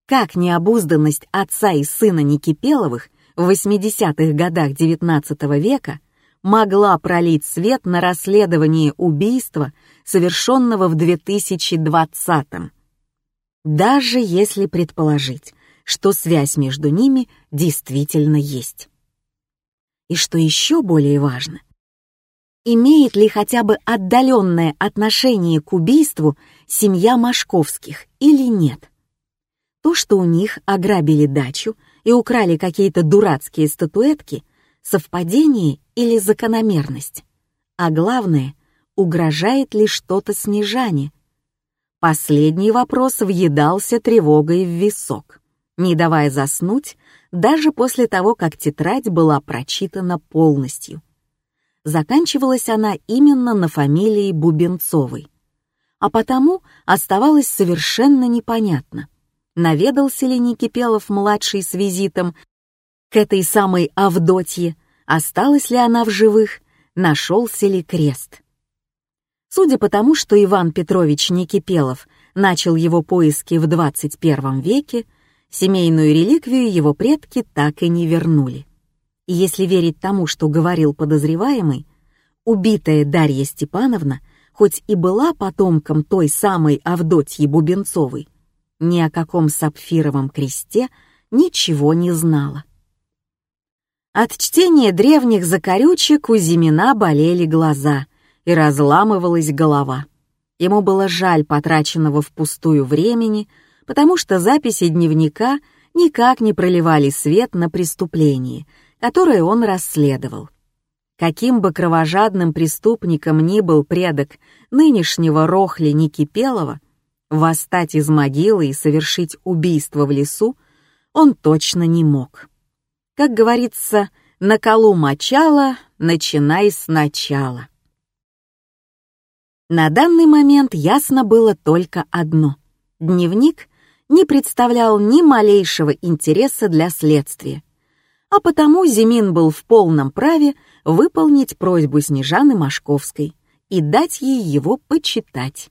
Как необузданность отца и сына Никипеловых в 80-х годах XIX века могла пролить свет на расследование убийства, совершенного в 2020 -м? даже если предположить, что связь между ними действительно есть. И что еще более важно, имеет ли хотя бы отдаленное отношение к убийству семья Машковских или нет. То, что у них ограбили дачу и украли какие-то дурацкие статуэтки, совпадение или закономерность. А главное, угрожает ли что-то снижание, Последний вопрос въедался тревогой в висок, не давая заснуть даже после того, как тетрадь была прочитана полностью. Заканчивалась она именно на фамилии Бубенцовой. А потому оставалось совершенно непонятно, наведался ли Никипелов-младший с визитом к этой самой Авдотье, осталась ли она в живых, нашелся ли крест. Судя по тому, что Иван Петрович Никипелов начал его поиски в 21 веке, семейную реликвию его предки так и не вернули. И если верить тому, что говорил подозреваемый, убитая Дарья Степановна, хоть и была потомком той самой Авдотьи Бубенцовой, ни о каком сапфировом кресте ничего не знала. От чтения древних закорючек у Зимина болели глаза — и разламывалась голова. Ему было жаль потраченного впустую времени, потому что записи дневника никак не проливали свет на преступление, которое он расследовал. Каким бы кровожадным преступником ни был предок нынешнего Рохли Никипелова, восстать из могилы и совершить убийство в лесу он точно не мог. Как говорится, на колу мочала, начинай сначала. На данный момент ясно было только одно. Дневник не представлял ни малейшего интереса для следствия. А потому Зимин был в полном праве выполнить просьбу Снежаны Машковской и дать ей его почитать.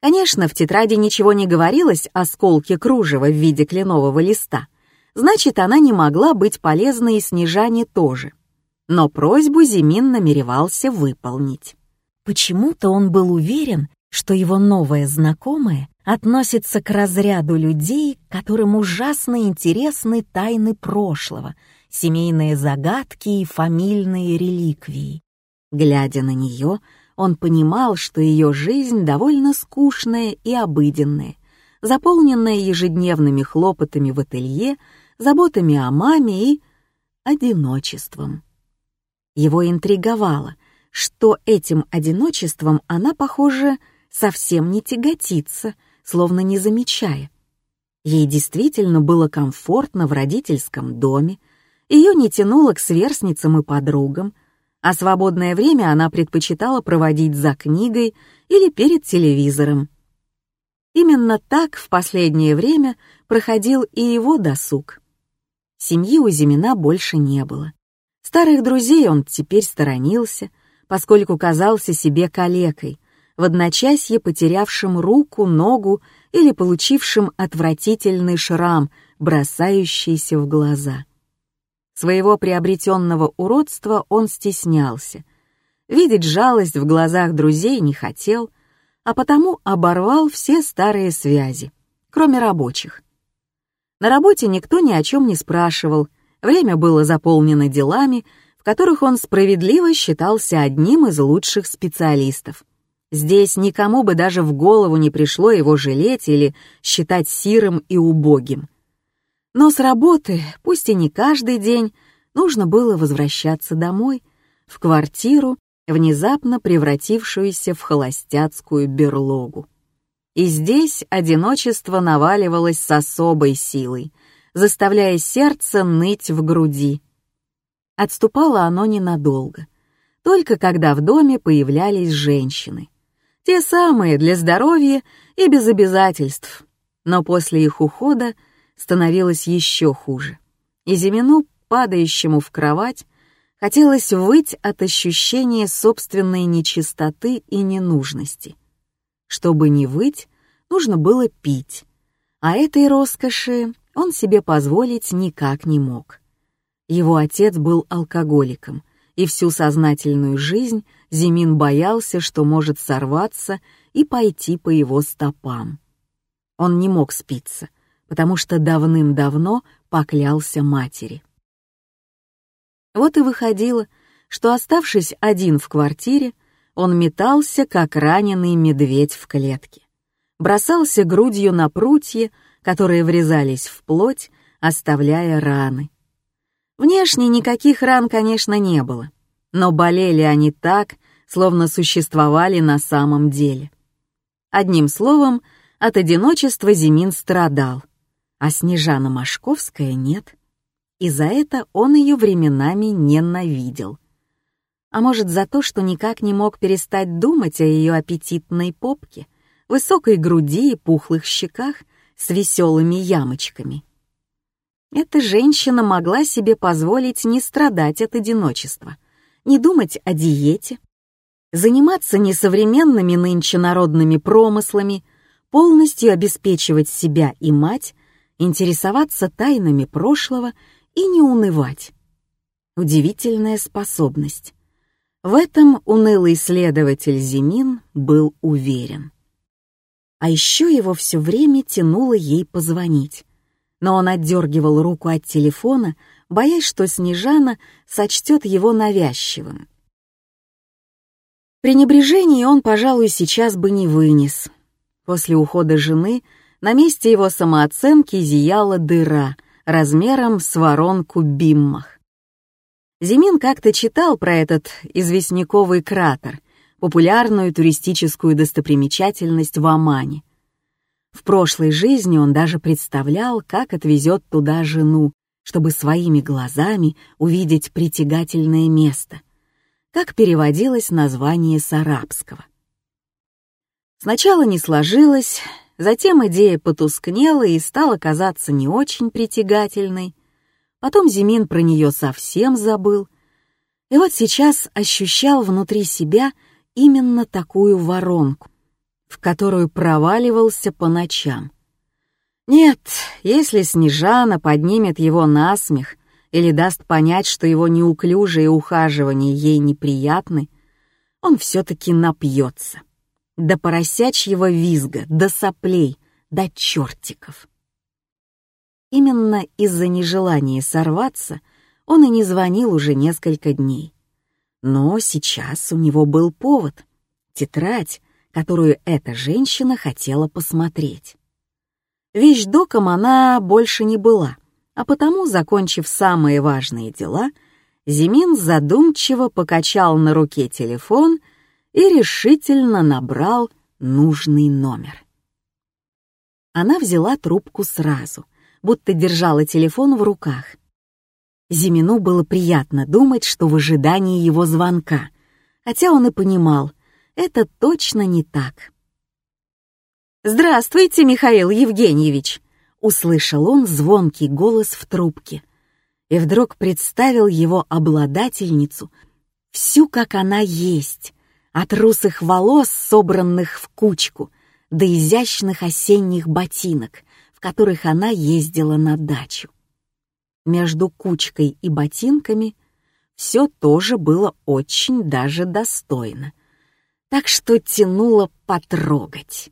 Конечно, в тетради ничего не говорилось о сколке кружева в виде кленового листа, значит, она не могла быть полезной и Снежане тоже. Но просьбу Зимин намеревался выполнить. Почему-то он был уверен, что его новая знакомая относится к разряду людей, которым ужасно интересны тайны прошлого, семейные загадки и фамильные реликвии. Глядя на нее, он понимал, что ее жизнь довольно скучная и обыденная, заполненная ежедневными хлопотами в ателье, заботами о маме и одиночеством. Его интриговало, что этим одиночеством она, похоже, совсем не тяготится, словно не замечая. Ей действительно было комфортно в родительском доме, ее не тянуло к сверстницам и подругам, а свободное время она предпочитала проводить за книгой или перед телевизором. Именно так в последнее время проходил и его досуг. Семьи у Зимина больше не было. Старых друзей он теперь сторонился, поскольку казался себе калекой, в одночасье потерявшим руку, ногу или получившим отвратительный шрам, бросающийся в глаза. Своего приобретенного уродства он стеснялся. Видеть жалость в глазах друзей не хотел, а потому оборвал все старые связи, кроме рабочих. На работе никто ни о чем не спрашивал, время было заполнено делами, в которых он справедливо считался одним из лучших специалистов. Здесь никому бы даже в голову не пришло его жалеть или считать сирым и убогим. Но с работы, пусть и не каждый день, нужно было возвращаться домой, в квартиру, внезапно превратившуюся в холостяцкую берлогу. И здесь одиночество наваливалось с особой силой, заставляя сердце ныть в груди. Отступало оно ненадолго, только когда в доме появлялись женщины. Те самые для здоровья и без обязательств. Но после их ухода становилось еще хуже. И Зимину, падающему в кровать, хотелось выть от ощущения собственной нечистоты и ненужности. Чтобы не выть, нужно было пить, а этой роскоши он себе позволить никак не мог. Его отец был алкоголиком, и всю сознательную жизнь Зимин боялся, что может сорваться и пойти по его стопам. Он не мог спиться — потому что давным-давно поклялся матери. Вот и выходило, что, оставшись один в квартире, он метался, как раненый медведь в клетке. Бросался грудью на прутья, которые врезались в плоть, оставляя раны. Внешне никаких ран, конечно, не было, но болели они так, словно существовали на самом деле. Одним словом, от одиночества Зимин страдал, а Снежана Машковская нет. И за это он ее временами ненавидел. А может, за то, что никак не мог перестать думать о ее аппетитной попке, высокой груди и пухлых щеках с веселыми ямочками. Эта женщина могла себе позволить не страдать от одиночества, не думать о диете, заниматься несовременными нынче народными промыслами, полностью обеспечивать себя и мать интересоваться тайнами прошлого и не унывать. Удивительная способность. В этом унылый следователь Зимин был уверен. А еще его все время тянуло ей позвонить. Но он отдергивал руку от телефона, боясь, что Снежана сочтет его навязчивым. Пренебрежение он, пожалуй, сейчас бы не вынес. После ухода жены — на месте его самооценки зияла дыра размером с воронку Биммах. Зимин как-то читал про этот известняковый кратер, популярную туристическую достопримечательность в Омане. В прошлой жизни он даже представлял, как отвезет туда жену, чтобы своими глазами увидеть притягательное место, как переводилось название с арабского. Сначала не сложилось, Затем идея потускнела и стала казаться не очень притягательной. Потом Зимин про нее совсем забыл. И вот сейчас ощущал внутри себя именно такую воронку, в которую проваливался по ночам. Нет, если Снежана поднимет его на смех или даст понять, что его неуклюжие ухаживания ей неприятны, он все-таки напьется до поросячьего визга, до соплей, до чертиков. Именно из-за нежелания сорваться он и не звонил уже несколько дней. Но сейчас у него был повод — тетрадь, которую эта женщина хотела посмотреть. Вещдоком она больше не была, а потому, закончив самые важные дела, Зимин задумчиво покачал на руке телефон и решительно набрал нужный номер. Она взяла трубку сразу, будто держала телефон в руках. Зимину было приятно думать, что в ожидании его звонка, хотя он и понимал, это точно не так. «Здравствуйте, Михаил Евгеньевич!» — услышал он звонкий голос в трубке и вдруг представил его обладательницу, всю как она есть, от русых волос, собранных в кучку, до изящных осенних ботинок, в которых она ездила на дачу. Между кучкой и ботинками все тоже было очень даже достойно, так что тянуло потрогать.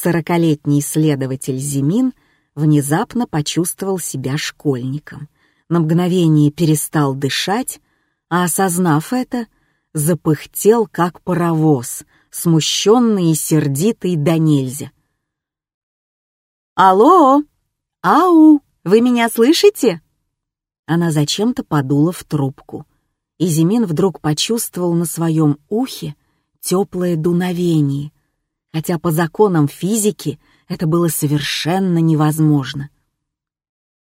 Сорокалетний следователь Зимин внезапно почувствовал себя школьником, на мгновение перестал дышать, а, осознав это, запыхтел, как паровоз, смущенный и сердитый до нельзя. «Алло! Ау! Вы меня слышите?» Она зачем-то подула в трубку, и Зимин вдруг почувствовал на своем ухе теплое дуновение, хотя по законам физики это было совершенно невозможно.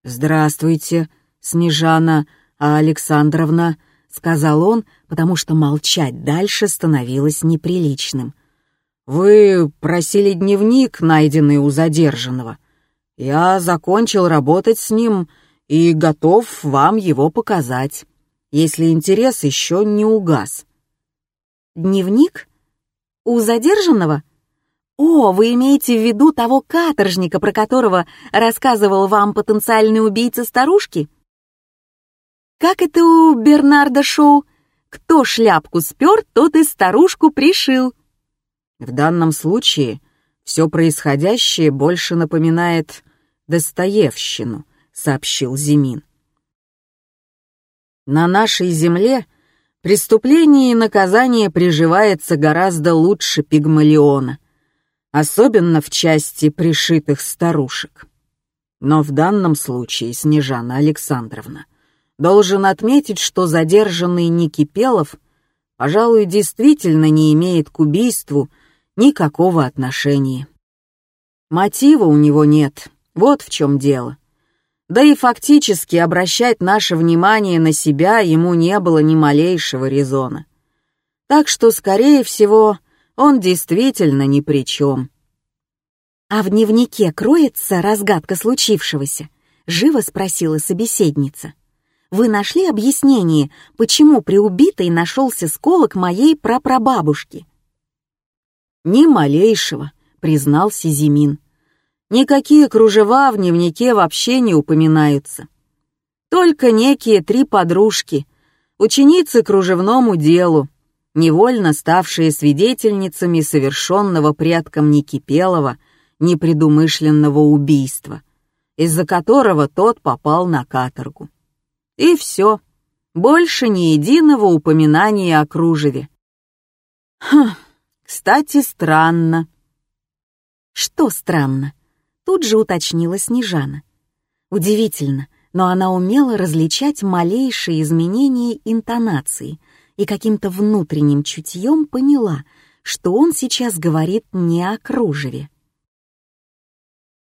«Здравствуйте, Снежана Александровна», — сказал он, потому что молчать дальше становилось неприличным. «Вы просили дневник, найденный у задержанного. Я закончил работать с ним и готов вам его показать, если интерес еще не угас». «Дневник? У задержанного?» «О, вы имеете в виду того каторжника, про которого рассказывал вам потенциальный убийца старушки?» «Как это у Бернарда Шоу? Кто шляпку спер, тот и старушку пришил». В данном случае все происходящее больше напоминает Достоевщину, сообщил Зимин. На нашей земле преступление и наказание приживается гораздо лучше Пигмалиона, особенно в части пришитых старушек. Но в данном случае, Снежана Александровна, должен отметить, что задержанный Никипелов, пожалуй, действительно не имеет к убийству никакого отношения. Мотива у него нет, вот в чем дело. Да и фактически обращать наше внимание на себя ему не было ни малейшего резона. Так что, скорее всего, он действительно ни при чем. «А в дневнике кроется разгадка случившегося?» — живо спросила собеседница. «Вы нашли объяснение, почему при убитой нашелся сколок моей прапрабабушки?» «Ни малейшего», — признался Зимин. «Никакие кружева в дневнике вообще не упоминаются. Только некие три подружки, ученицы кружевному делу, невольно ставшие свидетельницами совершенного предком Никипелова непредумышленного убийства, из-за которого тот попал на каторгу. И все, больше ни единого упоминания о кружеве. Хм, кстати, странно. Что странно? Тут же уточнила Снежана. Удивительно, но она умела различать малейшие изменения интонации и каким-то внутренним чутьем поняла, что он сейчас говорит не о кружеве.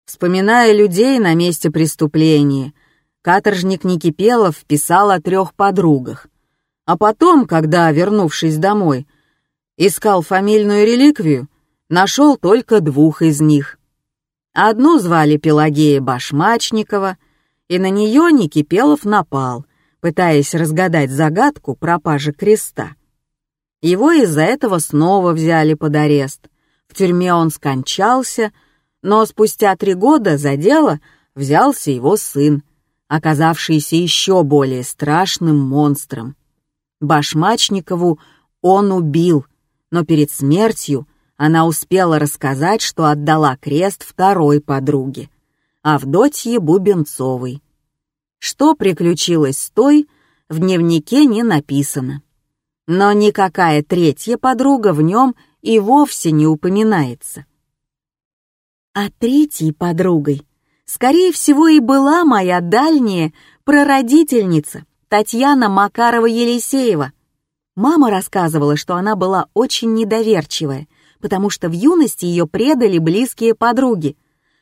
Вспоминая людей на месте преступления, каторжник Никипелов писал о трех подругах. А потом, когда, вернувшись домой, Искал фамильную реликвию, нашел только двух из них. Одну звали Пелагея Башмачникова, и на нее Никипелов напал, пытаясь разгадать загадку пропажи креста. Его из-за этого снова взяли под арест. В тюрьме он скончался, но спустя три года за дело взялся его сын, оказавшийся еще более страшным монстром. Башмачникову он убил, но перед смертью она успела рассказать, что отдала крест второй подруге, Авдотье Бубенцовой. Что приключилось с той, в дневнике не написано. Но никакая третья подруга в нем и вовсе не упоминается. А третьей подругой, скорее всего, и была моя дальняя прародительница Татьяна Макарова-Елисеева — Мама рассказывала, что она была очень недоверчивая, потому что в юности ее предали близкие подруги.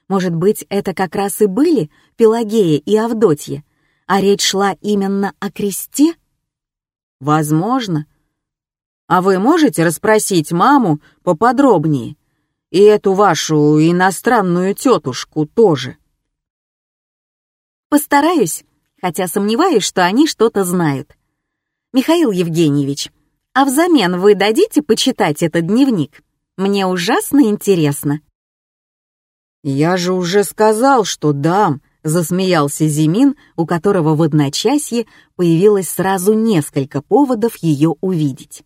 Может быть, это как раз и были Пелагея и Авдотья, а речь шла именно о кресте? Возможно. А вы можете расспросить маму поподробнее? И эту вашу иностранную тетушку тоже. Постараюсь, хотя сомневаюсь, что они что-то знают. Михаил Евгеньевич, а взамен вы дадите почитать этот дневник? Мне ужасно интересно. Я же уже сказал, что дам, засмеялся Зимин, у которого в одночасье появилось сразу несколько поводов ее увидеть.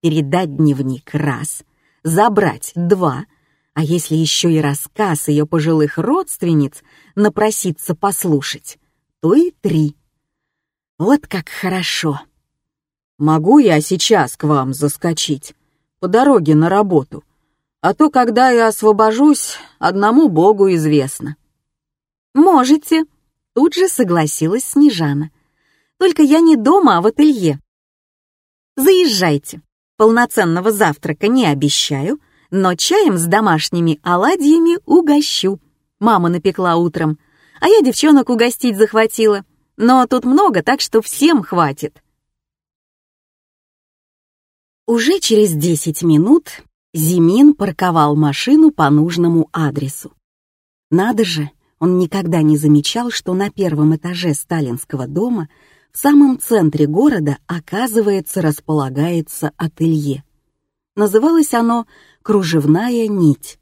Передать дневник раз, забрать два, а если еще и рассказ ее пожилых родственниц напроситься послушать, то и три. Вот как хорошо. Могу я сейчас к вам заскочить, по дороге на работу, а то, когда я освобожусь, одному Богу известно. Можете, тут же согласилась Снежана. Только я не дома, а в ателье. Заезжайте. Полноценного завтрака не обещаю, но чаем с домашними оладьями угощу. Мама напекла утром, а я девчонок угостить захватила. Но тут много, так что всем хватит. Уже через 10 минут Зимин парковал машину по нужному адресу. Надо же, он никогда не замечал, что на первом этаже сталинского дома в самом центре города, оказывается, располагается ателье. Называлось оно «Кружевная нить».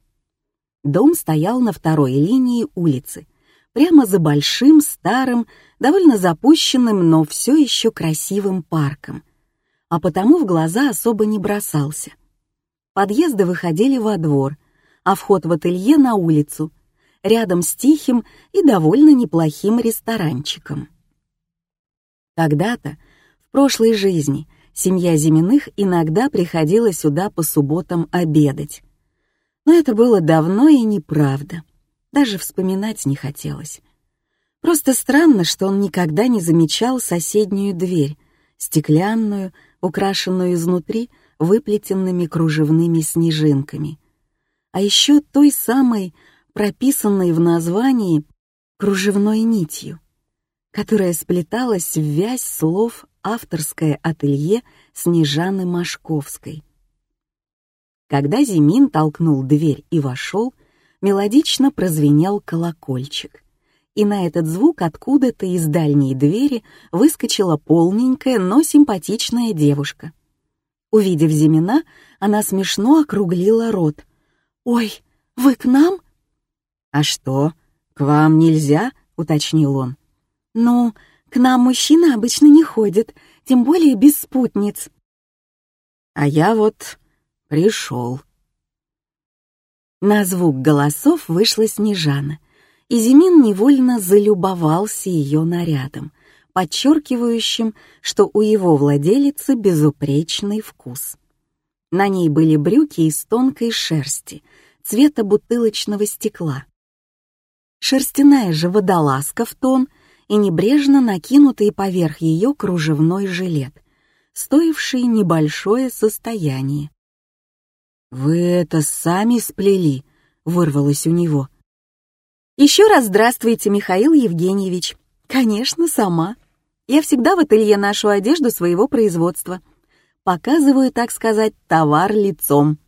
Дом стоял на второй линии улицы, прямо за большим, старым, довольно запущенным, но все еще красивым парком, а потому в глаза особо не бросался. Подъезды выходили во двор, а вход в ателье на улицу, рядом с тихим и довольно неплохим ресторанчиком. Когда-то, в прошлой жизни, семья Зиминых иногда приходила сюда по субботам обедать. Но это было давно и неправда. Даже вспоминать не хотелось. Просто странно, что он никогда не замечал соседнюю дверь, стеклянную, украшенную изнутри выплетенными кружевными снежинками. А еще той самой, прописанной в названии, кружевной нитью которая сплеталась в вязь слов авторское ателье Снежаны Машковской. Когда Зимин толкнул дверь и вошел, мелодично прозвенел колокольчик, и на этот звук откуда-то из дальней двери выскочила полненькая, но симпатичная девушка. Увидев Зимина, она смешно округлила рот. «Ой, вы к нам?» «А что, к вам нельзя?» — уточнил он. «Ну, к нам мужчины обычно не ходят, тем более без спутниц». «А я вот пришел». На звук голосов вышла Снежана, и Зимин невольно залюбовался ее нарядом, подчеркивающим, что у его владелицы безупречный вкус. На ней были брюки из тонкой шерсти, цвета бутылочного стекла. Шерстяная же водолазка в тон и небрежно накинутый поверх ее кружевной жилет, стоивший небольшое состояние. «Вы это сами сплели?» — вырвалось у него. «Еще раз здравствуйте, Михаил Евгеньевич. Конечно, сама. Я всегда в ателье ношу одежду своего производства. Показываю, так сказать, товар лицом.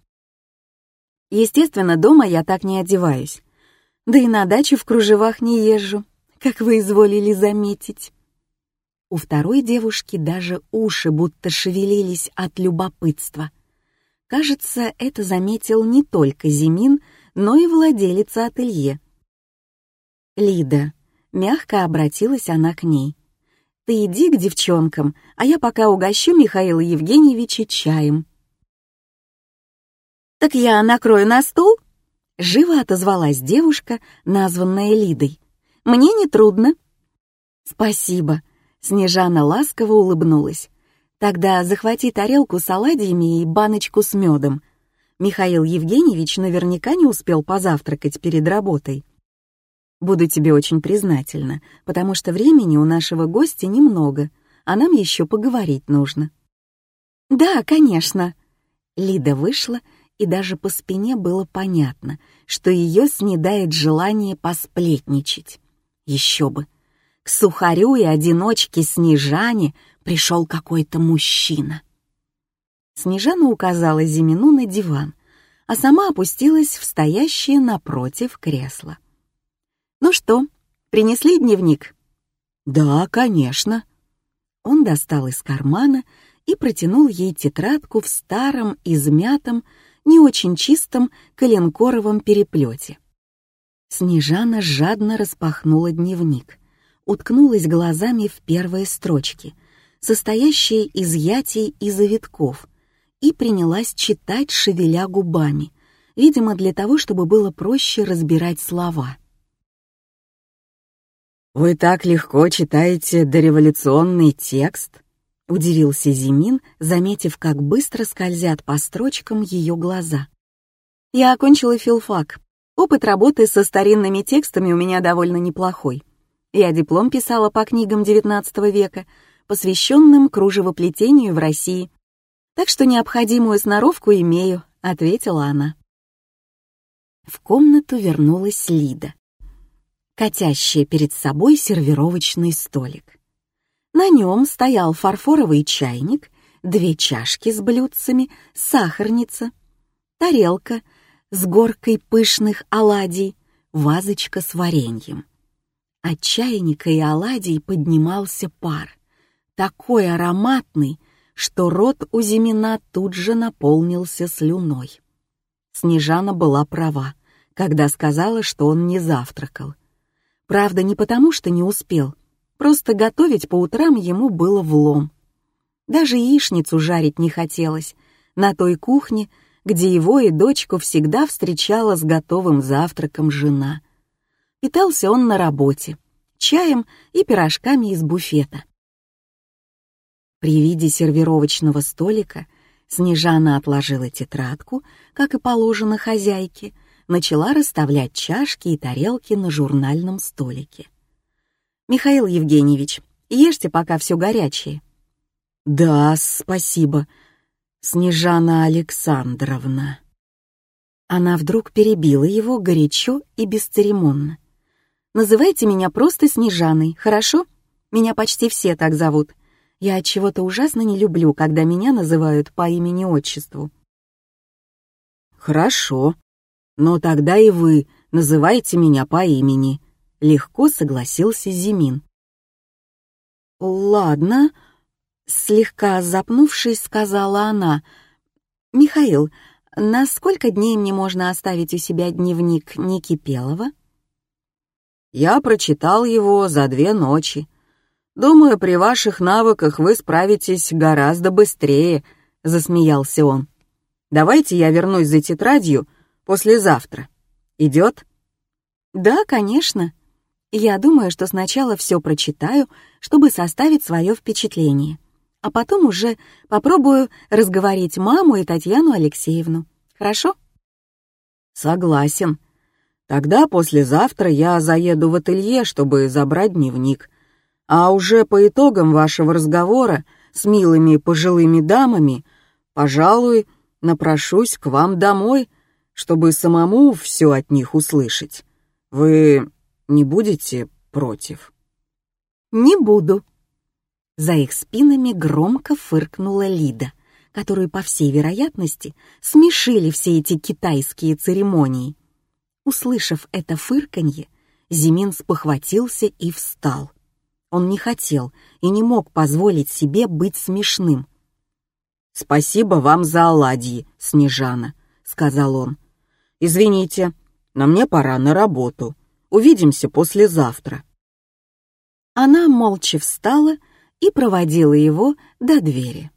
Естественно, дома я так не одеваюсь. Да и на дачу в кружевах не езжу как вы изволили заметить. У второй девушки даже уши будто шевелились от любопытства. Кажется, это заметил не только Зимин, но и владелица ателье. «Лида», — мягко обратилась она к ней, — «ты иди к девчонкам, а я пока угощу Михаила Евгеньевича чаем». «Так я накрою на стол?» — живо отозвалась девушка, названная Лидой. Мне не трудно. Спасибо. Снежана ласково улыбнулась. Тогда захвати тарелку с оладьями и баночку с медом. Михаил Евгеньевич наверняка не успел позавтракать перед работой. Буду тебе очень признательна, потому что времени у нашего гостя немного, а нам еще поговорить нужно. Да, конечно. Лида вышла и даже по спине было понятно, что ее снедает желание посплетничать. Еще бы. К сухарю и одиночке Снежане пришел какой-то мужчина. Снежана указала Зимину на диван, а сама опустилась в стоящее напротив кресло. «Ну что, принесли дневник?» «Да, конечно». Он достал из кармана и протянул ей тетрадку в старом, измятом, не очень чистом коленкоровом переплете. Снежана жадно распахнула дневник, уткнулась глазами в первые строчки, состоящие из ятий и завитков, и принялась читать, шевеля губами, видимо, для того, чтобы было проще разбирать слова. «Вы так легко читаете дореволюционный текст?» — удивился Зимин, заметив, как быстро скользят по строчкам ее глаза. «Я окончила филфак. Опыт работы со старинными текстами у меня довольно неплохой. Я диплом писала по книгам XIX века, посвященным кружевоплетению в России. Так что необходимую сноровку имею», — ответила она. В комнату вернулась Лида катящая перед собой сервировочный столик. На нем стоял фарфоровый чайник, две чашки с блюдцами, сахарница, тарелка с горкой пышных оладий, вазочка с вареньем. От чайника и оладий поднимался пар, такой ароматный, что рот у Зимина тут же наполнился слюной. Снежана была права, когда сказала, что он не завтракал. Правда, не потому, что не успел, просто готовить по утрам ему было влом. Даже яичницу жарить не хотелось, на той кухне, где его и дочку всегда встречала с готовым завтраком жена. Питался он на работе, чаем и пирожками из буфета. При виде сервировочного столика Снежана отложила тетрадку, как и положено хозяйке, начала расставлять чашки и тарелки на журнальном столике. «Михаил Евгеньевич, ешьте пока все горячее». «Да, спасибо, Снежана Александровна». Она вдруг перебила его горячо и бесцеремонно. «Называйте меня просто Снежаной, хорошо? Меня почти все так зовут. Я от чего-то ужасно не люблю, когда меня называют по имени-отчеству». «Хорошо», «Но тогда и вы называйте меня по имени», — легко согласился Зимин. «Ладно», — слегка запнувшись, сказала она. «Михаил, на сколько дней мне можно оставить у себя дневник Никипелова?» «Я прочитал его за две ночи. Думаю, при ваших навыках вы справитесь гораздо быстрее», — засмеялся он. «Давайте я вернусь за тетрадью», — Послезавтра. Идет? Да, конечно. Я думаю, что сначала все прочитаю, чтобы составить свое впечатление, а потом уже попробую разговорить маму и Татьяну Алексеевну. Хорошо? Согласен. Тогда послезавтра я заеду в ателье, чтобы забрать дневник. А уже по итогам вашего разговора с милыми пожилыми дамами, пожалуй, напрошусь к вам домой — чтобы самому все от них услышать. Вы не будете против?» «Не буду». За их спинами громко фыркнула Лида, которую, по всей вероятности, смешили все эти китайские церемонии. Услышав это фырканье, Зимин спохватился и встал. Он не хотел и не мог позволить себе быть смешным. «Спасибо вам за оладьи, Снежана», — сказал он. «Извините, но мне пора на работу. Увидимся послезавтра». Она молча встала и проводила его до двери.